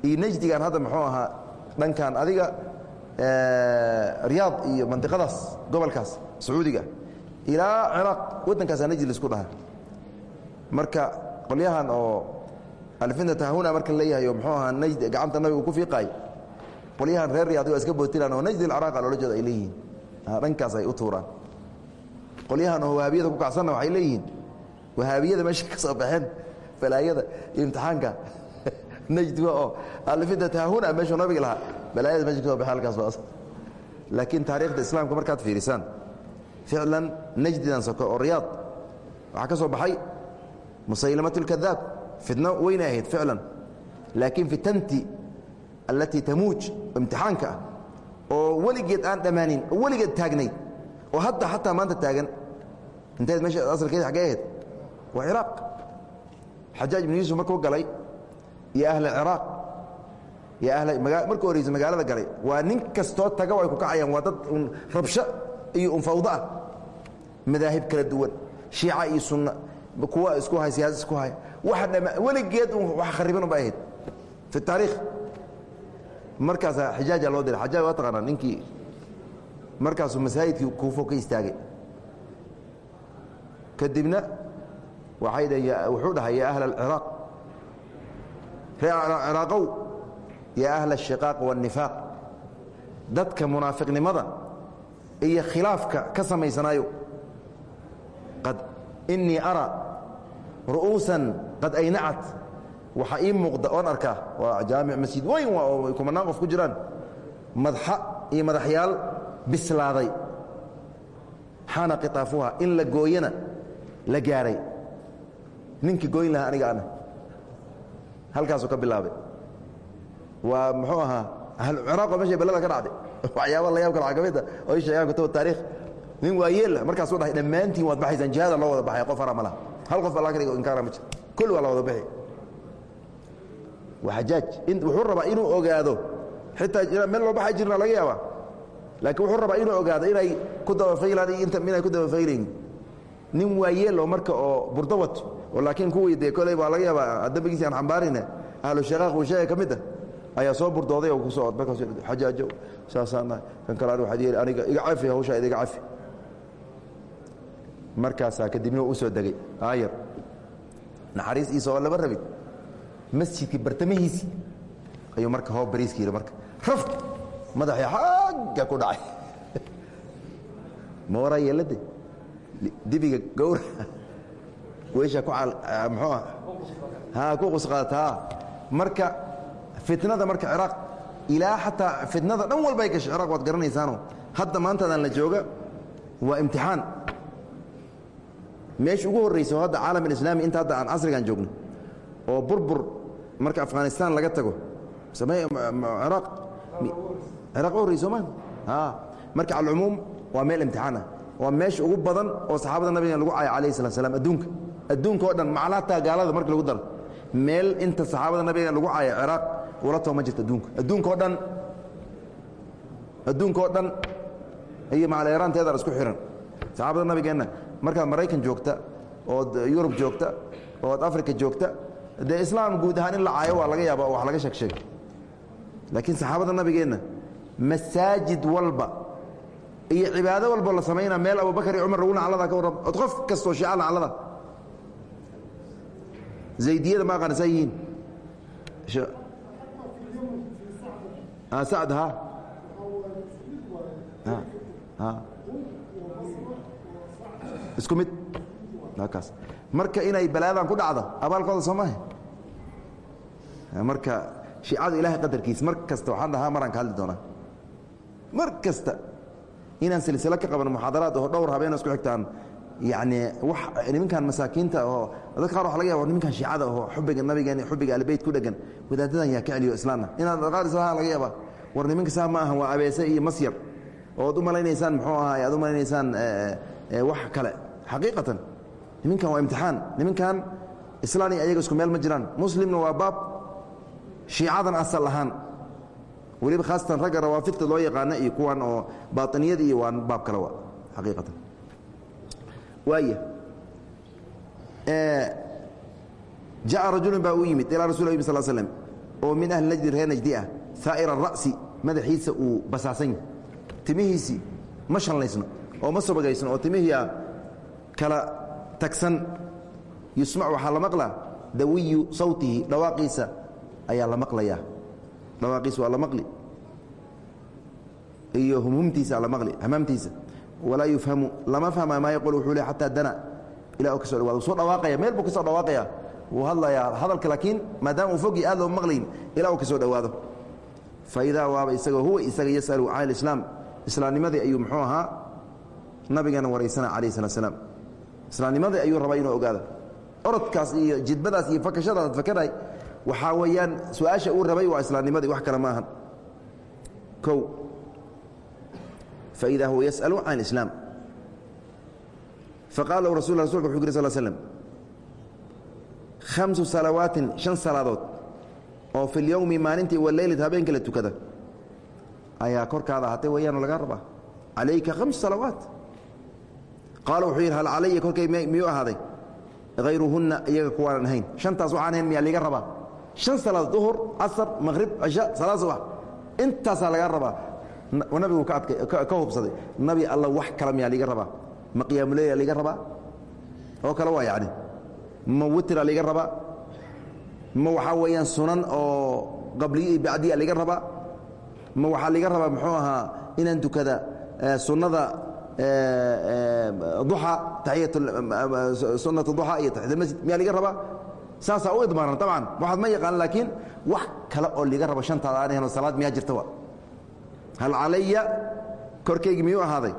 iyo najdigan hadda muxuu ahaa dhankan adiga riyaad iyo mandiqadaas gobolkaas sacuudiga. Ilaa ciraaq waddankaasaa najdi la isku dhaha. Marka qolyahan oo alfitnata hahuna marka leeyahay oo muxuu ahaa najd gacanta nabiga ku fiiqaay qolyahan reer riyaad waa iska bootilaan oo najd alcaraaqa loola jeeda ay leeyihiin. Dhankaas ay u tuuraan. Qolyahan oo wahaabiyada ku kacsanna waxay leeyihiin. Wahaabiyada meesha ka soo baxeen balaayada imtixaanka. Najdiba oo alfida taahuna meeshuu nabiga lahaa. Balaayada meesha ka baxeen halkaas waa laakiin taariikhda islaamka markaad fiirisaan ficlan najdidan soko oo riyaad waxaa ka baxay musaylamat اlkadaab fitno weynay ahayd ficlan. Laakiin fitanti allatii tamuuj imtixaanka ah oo weligeed aan dhammaanin oo weligeed taagnayd oo hadda xataa maanta taagan inteed meesha asalkeeda xaggee ahayd? Waa ciraaq xajaaj ibnu yuusuf markuu galay iyo ahla ciraaq iyo ahla markuu horeysa magaalada galay waa nin kastoo taga ay ku kacayaan waa dad un rabsho iyo un fawdo ah madaahib kala duwan shiica iyo sunna kuwa isku hay siyaasa isku hay waxa dhama weligeed un wax khariban un bay ahayd. Fi taariikh markaasaa xijaaja loo diray xajaaj waa taqaanaa ninkii markaasuu masaajidkii kuufo ka istaagay. Kadibna wuxuu dhahay yaa ahl aciraaq reer ciraqow ahla ashiqaaq waanifaaq dadka munaafiqnimada iyo khilaafka ka samaysanaayo qad inii ara ru'uusan qad aynacat waxaa ii muuqda oon arkaa waa jaamic masjid weyn waa oo kumanaan qof ku jiraan. Madxa iyo madaxyaal bislaaday. Xaana khiaafuha in la gooyana la gaaray ninkii gooyn lahaa aniga ana. Halkaasuu ka bilaabay. Waa muxuu ahaa ahluciraaqoo meshay ballada ka dhacday. Waxyaaba la yaab kale cagamida oo ii sheegaan kutub taarikh nin waa yeella markaasuu dhahay dhammaantiin waad baxaysaan jihaada loo wada baxay qof hara ma laha. Hal qof alla ka dhigo inkaara ma jiro kulli waa la wada bixi waa xajaaj. Wuxuu rabaa inuu ogaado xitaa meel loo baxay jirna laga yaaba laakiin wuxuu rabaa inuu ogaado inay ku dabafaylaan iyo inay ku dabafaylayn nin waa yeelo marka oo burdo wato oo laakiin kuwii dee koley baa laga yaabaa dambigiisi aan xambaarine ahlu shaqaaq uu sheega ka mid ah ayaa soo burdooday oo ku soo markaas xajaajo saasaan kan kale anigu waxaad yeeli aniga iga cafi hawshaa iga cafi. Markaasaa kadibna u soo degay aayar naxariis iisa oo laba rabin masjidkii bartamihiisii ayuu marka hoo bariiska yidhi marka raf madaxii xagga ku dhacay. Ma waraa yeelade dibiga gowra marka fitnada marka ciraaq ilaa xataa fitnada dhan walba ay gashay waad garanaysaano hadda maantadan la jooga waa imtixaan. Meesha ugu horraysa oo hadda caalam alislaami inta hadda aan casrigan joogno oo burbur marka afghanistan laga tago horraysa soomaa haa marka alcumuum waa meel imtixaan ah waa meesha ugu badan oo saxaabada nabiga lagu caayo calayhi salat slam adduunka adduunka o dhan macnaataa gaalada marka lagu daro. Meel inta saxaabada nabiga lagu caayo ciraaq ula too ma jirto adduunka. Adduunka o dhan adduunka oo dhan iyo macaleeraanteedaan isku xihan saxaabada nabigeenna markaad maraykan joogta ood yurub joogta ood africa joogta dee islaam guud ahaan in la caayo waa laga yaaba wax laga sheeg sheeg laakiin saxaabada nabigeenna masaajid walba iyo cibaado walbo la samaynaa meel abubakar iyo cumar lagu naclada ka warram od qof kastoo shiica naclada zaydiyada ma aqaana saa yihiin sacd ha isku mid kaas marka inay balaadan ku dhacdo abaalkooda soo maaha marka shiicada ilahay qadarkiis mar kasta waxaan dhahaa maraan ka hadli doonaa mar kasta inaan silsilo ka qaban muxaadaraad oo dhowr habeen isku xigtaan yani wax nimankan masaakiinta oo dad qaar waxa laga yaba nimankan shiicada oo xubbiga nabigeena xubbiga albeyt ku dhegan wadaadadan yaa ka celiyo islaamna. Inaad qaar islaha laga yaaba war nimanka saa ma aha waa abeese iyo masyar. Ood u malaynaysaan muxuu ahaay aad u malaynaysaan wax kale. Xaqiiqatan niminkan waa imtixaan. Niminkan islaan iyo ayaga isku meel ma jiraan. Muslimna waa baab shiicadan asal ahaan. Weliba khaasatan ragga rawaafidta loo yaqaana iyo kuwan oo baainiyada iyo waa baab kale wa. Xaqiiqatan. Waaya jaءa rajulun baa u yimid ilaa rasul yim sal slm oo min ahli najdi reer najdi ah. Saa'ir ara'si madaxiisa uu basaasan yahy timihiisii ma shanlaysno oo ma sobagaysno oo timihiia kala tagsan. Yusmac waxaa la maqlaa dawiyu sawtihi dhawaaqiisa ayaa la maqlayaa. Dhawaaqiisa waa la maqli. Iyo humhumtiisa la maqli hamaamtiisa. Walaa yufhamu lama fahma maa yaquul wuxuu le xataa dana ila u ka so dhawaado soo dhawaaqaya meel buu ka soo dhawaaqaya. Wuu hadlayaa hadalka laakiin maadaama uu fogi aad looma maqlayn ilaa uu ka soo dhowaado fa idaa waaba isagoo huwa isaga yasalu can alislaam. Islaamnimadii ayuu muxuu ahaa? Nabigeena waraysana calayh salat slaam islaamnimadii ayuu rabaa inuu ogaado. Orodkaas iyo jidbadaas iyo fakashadaas fakaray waxaa weeyaan su'aasha uu rabay waa islaamnimadii wax kale ma ahan o faida huwa yasأalu can اlislaam faqala lahu rasul rasulka wuxuu yiri sal slm hamsu salawaatin shan salaadood oo fi اlyowmi maalintii waleylid habeenka la tukada. Ayaa korkaada ahaatay weeyaanoo lagaa rabaa. Calayka khams salawaat. Qaala wuxuu yidhi hal calaya korkay miyuu ahaaday? Hayruhunna iyaga kuwaanan ahayn. Shantaas waxaan ahayn miyaa liga rabaa? Shan salaadood duhur casar maqhrib cisha salaad subax. Intaasaa lagaa rabaa. Nabigu ka hubsaday nabi alla wax kala miyaa liga rabaa ma qiyaamuleya liga rabaa? Oo kale waa yani ma witira liga rabaa? Ma waxaa weeyaan sunan oo qabliya iyo bacdiya liga rabaa? Ma waxaa liga rabaa muxuu ahaa inaan tukada sunnada duxa taiyat sunat duxa iyo taxiyat almasjid miyaa liga rabaa? Saasaa u idmaaran dabcan. Waxaad ma yaqaan laakiin wax kale oo liga rabo shantaada aan oo salaad miyaa jirta wa hal calaya korkaygi miyuu ahaaday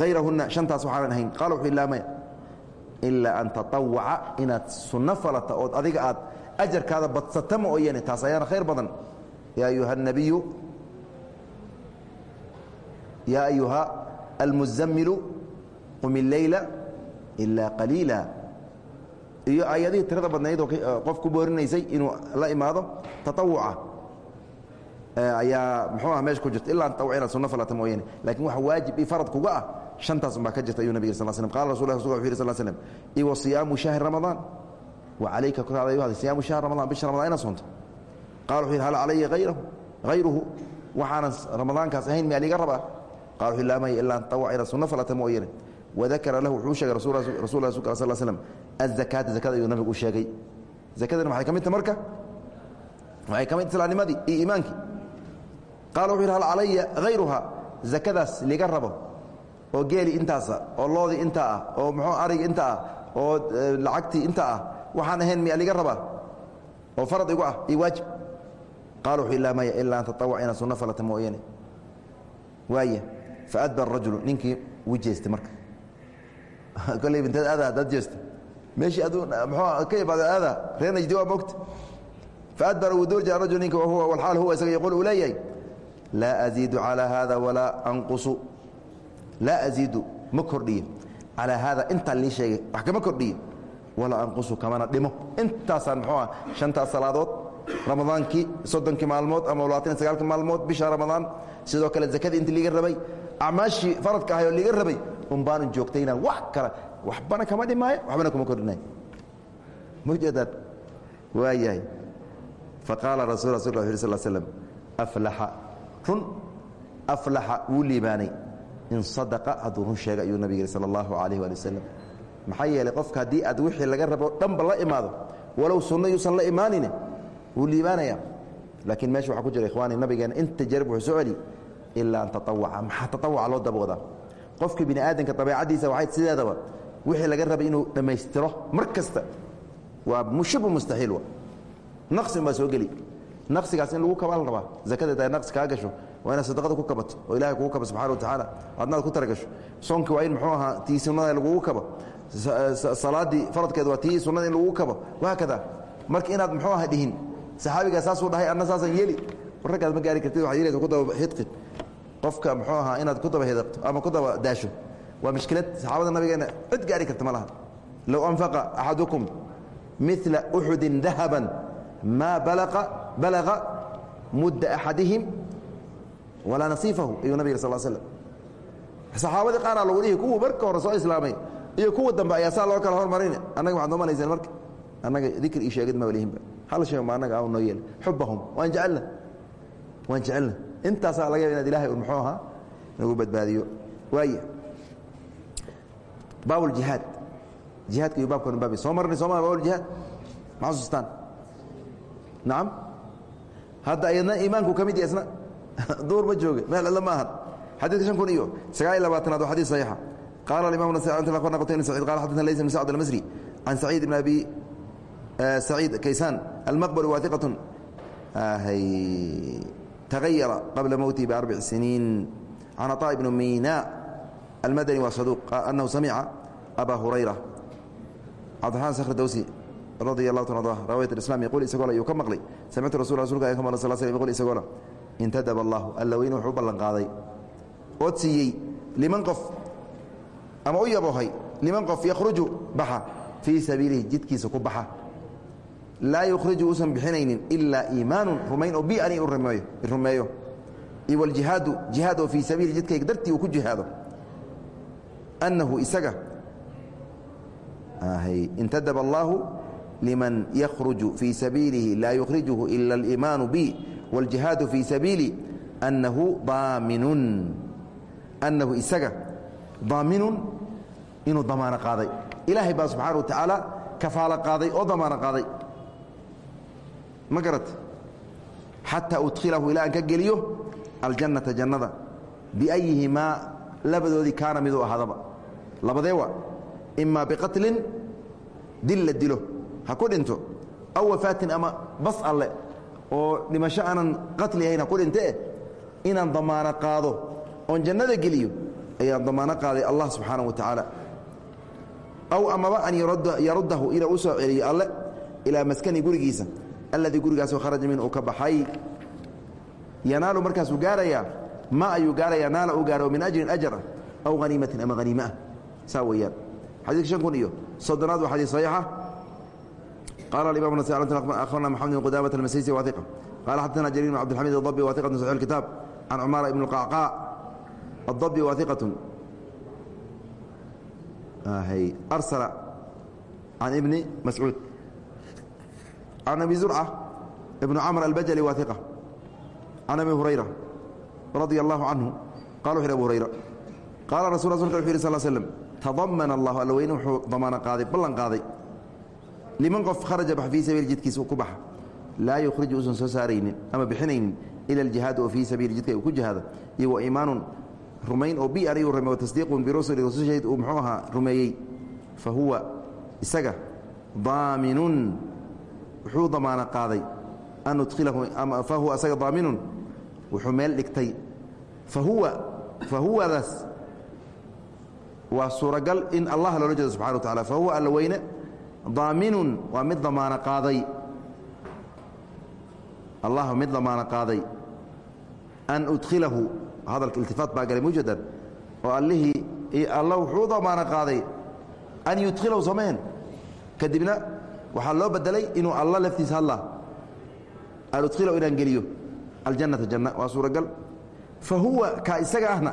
hayrahunna shantaas waxaanan ahayn qaala wuxuu ilaa maya ilaa an tatawaca inaad sunno falata ood adiga aad ajarkaada badsata ma ooyane taas ayaana khayr badan yaa ayuha الnabiyu yaa ayuha almuzamilu qum illeyla ilaa qaliila iyo aayadihii tirada badnayd oo qof ku boorinaysay inuu la imaado taawuca ayaa mxuu ah meesha ku jirta ilaa an tawac inaad sunno falata mooyaane laakiin waxa waajib i farad kuga ah shantaas unbaa ka jirta ayuu nabig sal slm qala rasul rasul wuxu yiri sl slm iwa siyaamu shahri ramadaan wa calayka korkaada ayuu haday siyaamu shahri ramadan bisha ramadan inaad soonto. Qala wuxu yidhi hal calaya hayrahu hayruhu waxaanan ramadaankaas ahayn miyaa liga rabaa? Qala wuxu laa maya ilaa an tawac inaad sunno falata mooyaane wadakara lahu wuxuu sheegay rasul rasul sal slm azakaata zakada ayuu nabigu u sheegay. Zakadana maxay ka mid tahay marka? Waxay ka mid islaamnimadii iyo iimaankii? Qaala wuxu yidhi hal calaya hayruha zakadaas liga rabo oo geeli intaasa oo loodii intaa ah oo muxuu arigi inta ah oo lacagtii inta ah waxaan ahayn miyaa liga rabaa? Oo farad igu ah iyo waajib. Qaala wuxuu ilaa maya ilaa an tatawac inaad sunno falata mooyane waaya faadbar rajulu ninkii wuu jeestay marka. Kolley binteed aada haddaad jeesto meeshii aduu muxuu ka imaado aada reer najdi waa mogta faadbara wuu doorjaa rajul ninka wahuwa walxaal huwa isaga yaquul uu leeyahay laa aziidu calaa haada walaa anqusu laa aziidu ma kordhiyo calaa haada intaan lii sheegay wax kama kordhiyo walaa anqusu kamana dhimo. Intaasaan muxuu ah shantaas salaadood ramadaankii soddonkii maalmood ama labaatan iyo sagaalkii maalmood bisha ramadaan. Sidoo kale zakadii intii liiga rabay acmaashii faradka ahay oo liiga rabay un baanu joogtaynaa wax kale waxbana kama dhimaayo waxbana kuma kordhinayo. Mujeedaan waa yahay faqaala rasul rasul sl slm aflaxa. Run aflaxa wuu liibaanay in sadaqa hadduu run sheega ayuu nabig sala allahu calayh waali wasalam maxaa yeelay qofka haddii aad wixii laga rabo dhanba la imaado walow sunno yuusan la imaanine wuu liibaanaya laakiin meesha waxaa ku jira ikhwaani nabigeena inta jarib wuxuu soo celi ilaa an tatawaca maxaa tatawuca loo daboodaa? Qofka bini aadamka dabeecaddiisa waxay sideedaba wixii laga rabay inuu dhammaystiro mar kasta waa mushibu mustaxiil naqsin baa soo geli. Naqsigaas in lagu kabaa la rabaa zakadeed ay naqsi kaa gasho waa sadaqada ku kabato oo ilahay kugu kaba subxana wa tacaala adnaad ku talagasho soonki waa in muxuu ahaa tii sunnada lagugu kabo. Salaaddii faradkeed waa tii sunnada in lagugu kabo. Wahaakada marka inaad muxuu aha dhihin saxaabigaa saasuu dhahay anna saasaan yeeli raggaad ma gaari kartid waxad yeelaysa ku daba hidqin qofka muxuu ahaa inaad ku daba hidaqto ama ku daba daasho. Waa mushkilad saxaabada nabigeena cid gaari karta ma laha. Low anfaqa axadukum mila uxudin dahaban maa balaqa mudda axadihim walaa nasiifahu ayuu nabig sal slm saxaabadii qaaraa lagu dhihi kuwii marka hore soo islaamay iyo kuwa dambe ayaa saa loo kala hormarin annaga waxaad noo manayseen marka annaga dikr iyo sheegid ma walihinba hal shay ma annaga noo yeel xubahum waan jecelna waan jecelna intaasaa laga yaba inaad ilahay un muxuu ahaa nagu badbaadiyo waaya baabuljihaad jihaadka iyo baabkan baabi soo marnay soo mara baabuljihaad ma xasuustaan nacam hadda ayadna iimaanku ka mid yahay isna duur ma jooga meel cidlo ma ahan. Xadidka shan kun iyo sagaal iyo labaatanaad waa xadid saxiixa. Qaala alimam qtayni sacid qala xadana laysa bn sacd almasri. Can saciid bn abi saciid kaysaan almaqbri waahiqatun tagayara qabla mowtihi biarbic siniin. Can caطaa bn mina almadani waa saduuq anahu samica aba hurayra. Cabdiraxmaan sakhr dawsi radi allahu ta ada raawayat islam yquul isagoo le ayuu ka maqlay. Samictu rasul rasulka ka maqlay sal sl yqul isagoo le intadaba allahu alla weyne wuxuu u ballan qaaday ood siiyey liman qof ama u yaboohay liman qof yakhruju baxa fii sabiilihi jidkiisa ku baxa. Laa yukhriju uusan bixinaynin ilaa iimaanu rumayn oo bi ani rumeeyo iyo waljihaadu jihaad oo fii sabiili jidkayga dartii uu ku jihaado. Annahu isaga intadaba allaahu liman yakhruju fii sabiilihi laa yukhrijuhu ila aliimaanu bi wاljihaadu fii sabiili annahu daaminun annahu isaga daaminun inuu damaano qaaday. Ilaahay baa subxaana wa tacaala kafaalo qaaday oo damaano qaaday. Ma garat xataa udkhilahu ilaa aan ka geliyo aljannata jannada. Biayihimaa labadoodii kaana miduu ahaadaba. Labadee imaa biqatlin dil la dilo. Ha ku dhinto. Aw wafaatin ama bas alle oo dhimasho aanan qatli ahayn ha ku dhintee? Inaan damaano qaado. Oon jannada geliyo ayaan damaano qaaday allah subxaana wa tacaala aw amaba an yaruddahu inuu u soo celiyo alle ilaa maskani gurigiisa alladii gurigaasoo kharaja min uu ka baxay. Yanaalu markaasuu gaarayaa ma ayuu gaarayaa naala uu gaaro min ajrin ajar aw haniimatin ama haniime ah. Saa weeyaan. Xadiidka shan kun iyo soddonaad waa xadiid saxiixa qala alimam nas akhbarna maxamed bn qudamata almasaysi wahiqa qala xadana jariir bn cabdilxamid adabbi wahiqatun saxix alkitaab can cumaara ibn اlqacqaa adabbi wahiqatun arsala can ibni mascuud can abi zurca ibn camr albajali wahiqa can abi hurayra radia allahu canhu qala wuxu yhi abu hurayra qaala rasul rasulka wuxu yhi sal slm tadamana allahu alla weyne wuxuu damaano qaaday ballan qaaday liman qof kharaja bax fii sabiili jidkiisa ku baxa. Laa yukhriju uusan soo saaraynin ama bixinaynin ila aljihaad oo fii sabiili jidka ku jihaado iyo wa iimaanun rumayn oo bi anigu rume tasdiiqun birusuli rusushayd uu muxuu ahaa rumeeyey. Fa huwa isaga daaminun wuxuu damaano qaaday. An udkhilahu fa huwa isaga daaminun wuxuu meel dhigtay. Fa huwa fa huwadaas waa suuragal in allah loola jeedo subxana wa tacala fa huwa alla weyne daaminun waa mid damaano qaaday. Allah mid damaano qaaday. An udkhilahu hadalka iltifaat baa galay mujadan oo allihii alla wuxuu damaano qaaday. An yudkhilahu sameen. Kadibna waxaa loo bedelay inuu alla laftiisa hadla an udkhilahu inaan geliyo. Aljannata janna waa suuragal. Fa huwa ka isaga ahna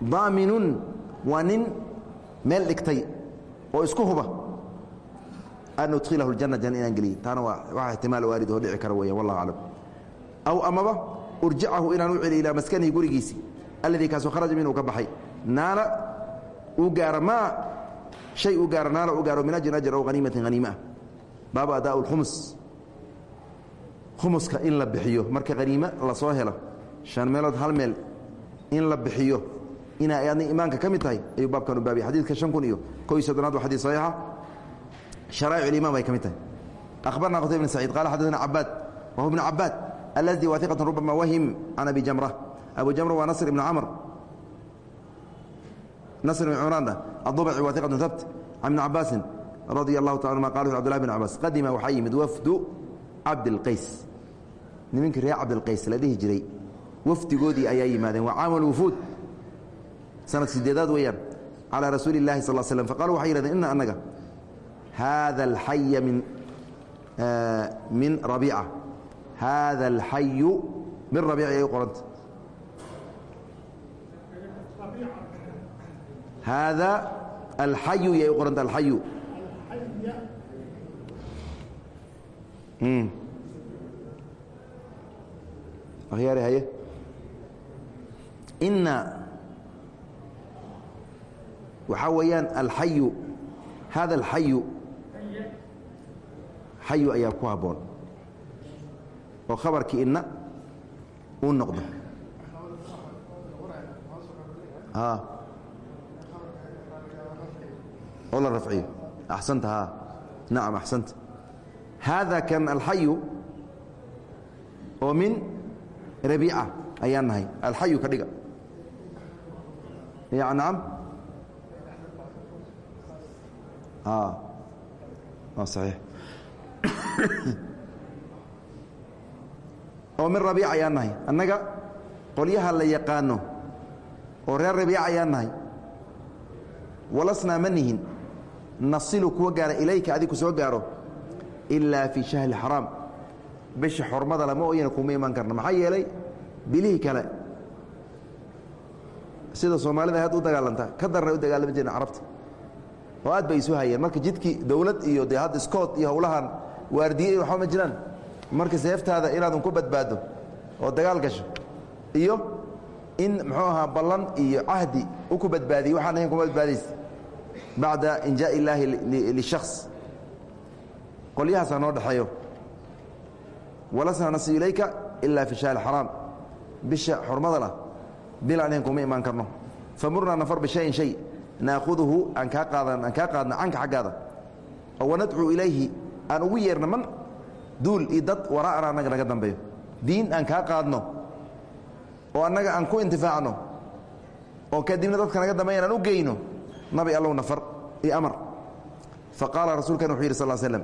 daaminun waa nin meel dhigtay oo isku huba an udkhilahu اjanna janna inaan geliyo taana waa wax ixtimaal waarid oo dhici kara weya wallah aclam aw amaba urjicahu inaan u celiyo ilaa maskanihi gurigiisi alladii kaasoo kharaja minuu ka baxay naala uu gaaro maa shay uu gaaro naala uu gaaro min ajrin ajar ow haniimatin haniima ah baabu adaa اlkhumus khumuska in la bixiyo marka haniime la soo helo shan meelood hal meel in la bixiyo inay adna imaanka ka mid tahay ayuu baabkan u baabiyay xadiidka shan kun iyo ko iyo soddonaad waa xadiid saxiixa شhراaئع الإmام ay ka mid tahay أخبرنا qتيب بن سعيد قال xدثنا عباad وهو بن عباad الذي wa ثقة ربما وهم عن أبي جمرة أبو جمرة waa نصر بن cمر نصر بن عمران الضبعي wa ثقة ثبت عن بن عباس رضي الله تعالى عنهma قال عبد الله بن عباس qadima waxaa yimid وفد cabدالqays nimankii reer cabdالqays la dhihi jiray wfdigoodii ayaa yimaadeen waa caam الوفuud sanad sideedaad weeyaan calى rasuuli الlahi صل sلم faqالu waxay yihahdeen ina anaga hada اlxaya min min rabiica hada اlxayu min rabiica ayay qoranta hada alxayu yay qoranta alxayu akhyaari haye ina waxaa weeyaan alxayu hada alxayu xayu ayaa ku habboon oo khabarkii inna uu noqdo. Oo la rafciyo. Axsanta ha nacam axsanta. Haada kan alxayu oo min rabiica ayaan nahay. Alxayu ka dhiga. Ya nacam waa saxiix oo min rabiica ayaan nahay. Annaga qolyaha la yaqaano oo reer rabiica ayaan nahay. Walasnaa ma nihin. Nasilu kuwa gaara ilayka adig ku soo gaaro ilaa fii shahri xaraam. Bisha xormada lama oyana kuma iman karna. Maxaa yeelay bilihii kale sida soomaalida had u dagaalanta ka darnay u dagaalami jireen carabta. Oo aad bay isu hayeen. Marka jidkii dowlad iyo dee hadda scoot iyo howlahan waardiye iyo waxba ma jiraan. Marka seeftaada inaadun ku badbaado oo dagaal gasho iyo in muxuu ahaa ballan iyo cahdi u ku badbaadiye waxaan ahayn kuma badbaadaysa bacda injaa illaahi lishaks qolyahaasaa noo dhexeeyo walasna nasiu ilayka ilaa fi shahri xaraam. Bisha xurmada lah. Bil aan ahayn kuma imaan karno. Famurnaa nafar bishayin shay. Naahuduhu aan kaa qaadna canka xaggaada. Oo wanadcuu ilayhi aan ugu yeerna man duul iyo dad waraa'ana annaga naga dambeeyo. Diin aan kaa qaadno oo annaga aan ku intifaacno oo kadibna dadka naga dambeeyan aan u geyno nabi allow nafar iyo amar. Fa qaala rasuulkan wuxuu yidhi sal slm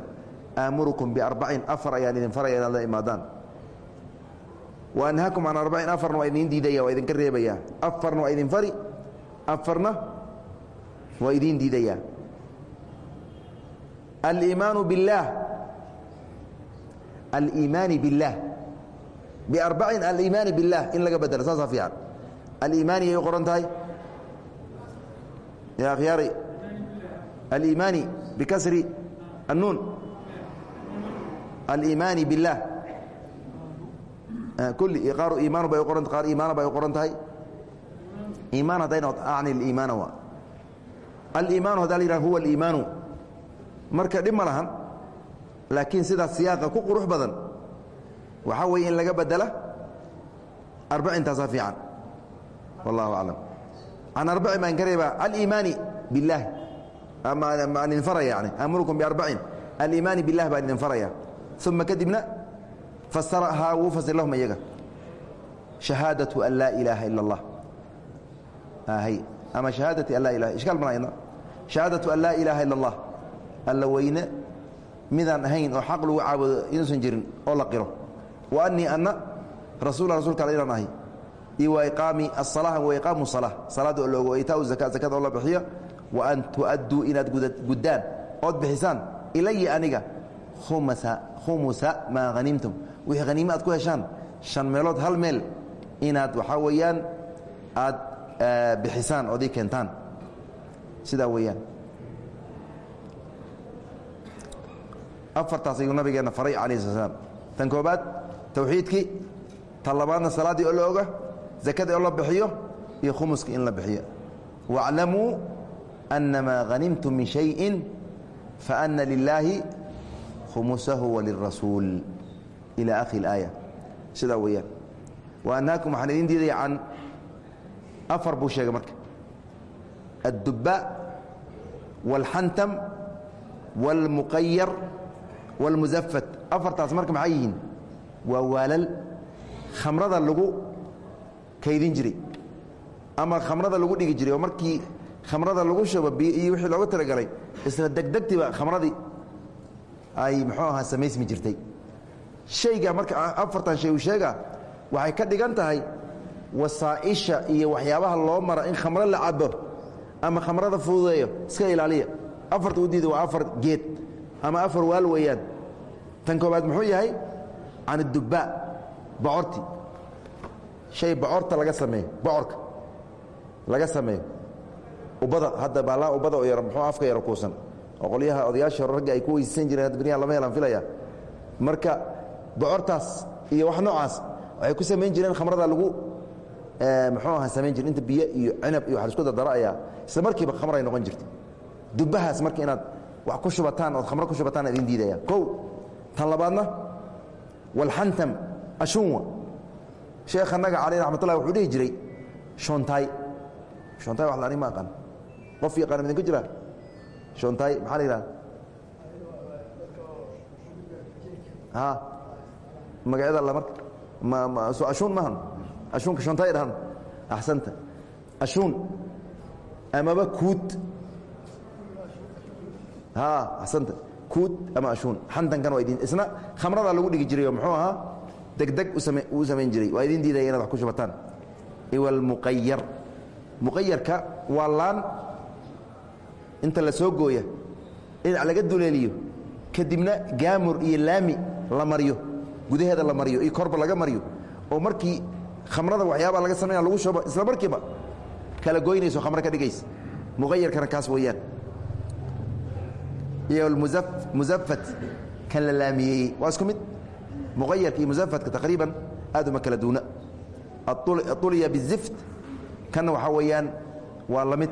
aamurukum biarbacin afar ayaan idin faraya inaad la imaadaan. Wa anhaakum can arbacin afarna waa idiin diidaya waa idinka reebaya afarna waa idin fari afarna waa idiin diidaya aliimaanu biاllaah aliimaani biاllaah biarbacin aliimaani biاllah in laga bedelo saasaa fiican aliimaani yay u qoran tahay ya akhyaari aliimaani bikasri الnuun aliimaani biاllah kulli qaaru iimaanu bay u qoranta qaar iimaana bay u qoran tahay iimaan haddayna acni اliimaana waa aliimaanu haddaa la yidhaha huwa aliimaanu marka dhib ma lahan laakiin sidaas siyaaqa ku qurux badan waxaa weeye in laga bedela arbacintaasaa fiican wallahu aclam can arbacin baan ka reebaa aliimaani biاllaahi aan idin faraya yani amurukum biarbacin aliimaani billah baan idin faraya uma kadibna fasarahaa wuu fasir lahum iyaga shahaadatu an laa ilaaha ila اllah hy ama shahaadati an laa ilaha ishkaal mana shahaadatu an laa ilaaha ila اllah alla weyne midaan ahayn oo xaq lagu caabudo inuusan jirin oo la qiro. Wa anii ana rasuula rasulka al inaan ahay. Iyo wa iqaami asala wa iqaamu sala salaadda oo loogo itaau zaka zakada oo la bixiyo. Wa an tu'adduu inaad guddaan ood bixisaan ilaya aniga khumasa khumusa maa hanimtum wixii haniime aad ku heshaan shan meelood hal meel inaad waxaa weeyaan aad bixisaan ood ii keentaan. Sidaa weeyaan afartaas ayuu nabigeenna faray calayhi sala slam tan koobaad tawxiidkii tan labaadna salaaddii oo la oga zakadii oo la bixiyo iyo khumuska in la bixiyo waaclamuu annamaa hanimtum min shayin faana lilaahi khumusahu walirasuul ila akhiri اlaaya sidaa weeyaan wa anhaakum waxaan idin diidaya can afar buu sheegay marka addubba wاlxantam wاlmuqayar wاlmusafat afartaas marka maxay yihiin waa khamrada lagu kaydin jiray ama khamrada lagu dhigi jiray markii khamrada lagu shubo iyo wixii looga talagalay isla degdegtiba khamradii ay muxuu ahaa samaysmi jirtay shayga marka afartan shay uu sheega waxay ka dhigan tahay wasaa'isha iyo waxyaabaha loo mara in khamro la cabo ama khamrada fududeeyo iska ilaaliya afarta u diida waa afar geed ama afar waal weeyaan. Tan koobaad muxuu yahay? Can اdubbaa bocorti. Shay bocorta laga sameeyo bocorka laga sameeyo. Ubada hadda baallaa ubada oo yar muxuu afka yaro kuusan. Oo qolyaha odayaasha ragga ay ku weysan jireen hadda beriyahan lama helaan filaya. Marka bocortaas iyo wax noocaas waxay ku samayn jireen khamrada lagu muxuu aha samayn jire inta biyo iyo cinab iyo wax la isku dardara'ayaa isla markiiba khamr ay noqon jirtay. Dubbahaas marka inaad wax ku shubataan ood khamro ku shubataan idin diidaya. Kow tan labaadna walxantam ashunwa sheekh annaga caleyh raxmat ullahi wuxuu dhihi jiray shontaay shontaay wax la anig ma aqaan. Qof yaqaan midin ku jira shontaay maxaa la yidhahda ha? Magacyada alla marka ma so ashuun maahan ashuunka shontaay dhahan axsanta. Ashuun amaba kuud ha axsanta kuud ama ashuun. Idin isna khamradaa lagu dhigi jiray oo muxuu ahaa degdeg uu samayn jiray. Waa idin diidaya inaad wax ku shubataan. Iwalmuqayar muqayarka waa laan inta la soo gooya dhinac laga duleeliyo. Kadibna gaamur iyo laami la mariyo. Gudaheeda la mariyo. Iyo korba laga mariyo. Oo markii khamrada waxyaabaa laga samayna lagu shubo isla markiiba kala goynayso khamro ka dhigaysa. Muqayarkana kaas weeyaan iyo musafat kan la laamiyeeyey waa isku mid? Muqayarka iyo musafatka taqriiban aad uma kala duuna. Aulya bizift kanna waxaa weeyaan waa la mid.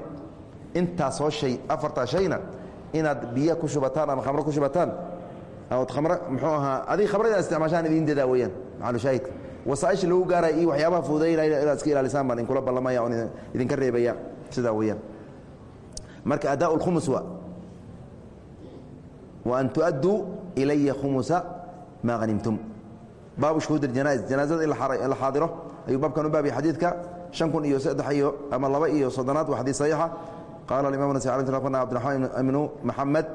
Intaasoo shay afartaa shayna inaad biyo ku shubataan ama khamro ku shubataan ood khamro muxuu ahaa adig khamra inaad isticmaashaan idin dadaa weeyaan maxalushaahidka wasaaisha lagu gaaraya iyo waxyaabaha fududaynaya inaad iska ilaalisaan baan inkula ballamaya oon idinka reebaya sidaa weeyaan. Marka adaa اlkhumus waa wa an tu'adduu ilaya khumusa maa hanimtum baabu shuhuud اjanaa'iz janaazada in la xaadiro ayuu baabkan u baabiyay xadiidka شhan kun iyo saddex iyo ama laba iyo soddonaad waa xadiid صaxiixa qaala imam nas cbdiraxmaan ibnu maxamed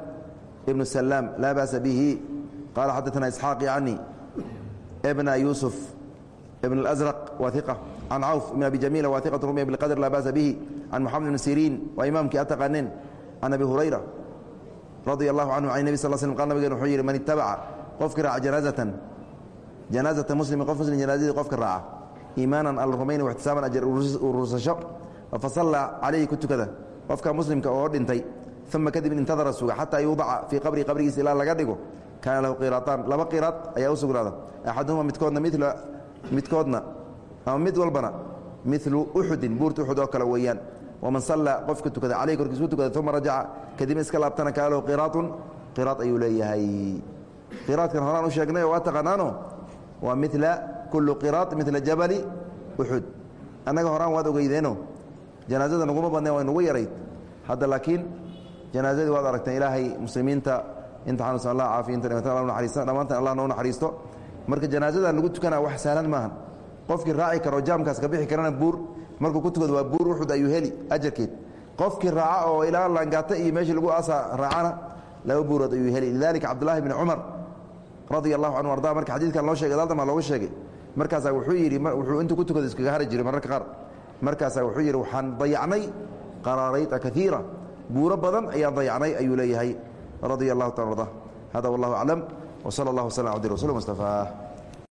ibnu salaam laa ba'sa bihi qaala xadaثna isxaaq yacni bna yuusuf ibn اlأزraq wa iqa can cawf ibn abi jamiila wa iqat rumya bاlqadr laa ba'sa bihi can moxamed ibn siriin waa imaamkii ad taqaaneen can abi hurayra radia allahu canhu can nebi sal slm qal nabigeen wuxuu yidhi man itabaca qofkii raaca janaazatan janaazata muslimin qof muslim janaazadii qofka raaca iimaanan alla waxtisaaban ajar urursasho fasallaa calayhi ku tukada qofka muslimka oo dhintay uma kadib intadara suga xataa yuudaca fii qabrii qabrigiisa ilaa laga dhigo kaana lahu qiraaطaan laba qiraad ayaa u sugnaada axaduhuma midkoodna mila midkoodna ama mid walbana milu uxudin buurta uxud oo kale weeyaan waman sallaa qofka tukada caleyhi korkiis ku tukada uma rajaca kadibna iska laabtana lahu qiraatun qiraad ayuu leeyahay qiraadkan horaan u sheegnay oo waa taqaanaano waa mila kulu qiraad mila jabali uxud annaga horaan waad ogeydeeno janaazada naguma badneen waa nugu yarayd hadda laakiin janaazadii waad aragteen ilaahay muslimiinta inta xanuusan allah caafiya inta dhimatan allah naxariista dhammaantan allah noo naxariisto marka janaazada lagu tukanaa wax sahlan maahan qofkii raaci karo jaamkaas ka bixi karana buur markuu ku tukado waa buur uxud ayuu heli ajarkeed. Qofkii raaca oo ilaa laangaata iyo meeshii lagu aasa raacana laba buurood ayuu heli. Lidalika cabdullahi bni cumar radia allahu canhu arda marka xadiidkan loo shegay daaldan baa looga sheegay markaasaa wuxuu yidhi wuxuu intuu ku tukado iskaga hari jiray mararka qaar. Markaasaa wuxuu yidhi waxaan dayacnay qaraarayta kaiira buuro badan ayaan dayacnay ayuu leeyahay radia allahu taala arda hada wallahu aclam wsala allah waslam abdi rasul mustafa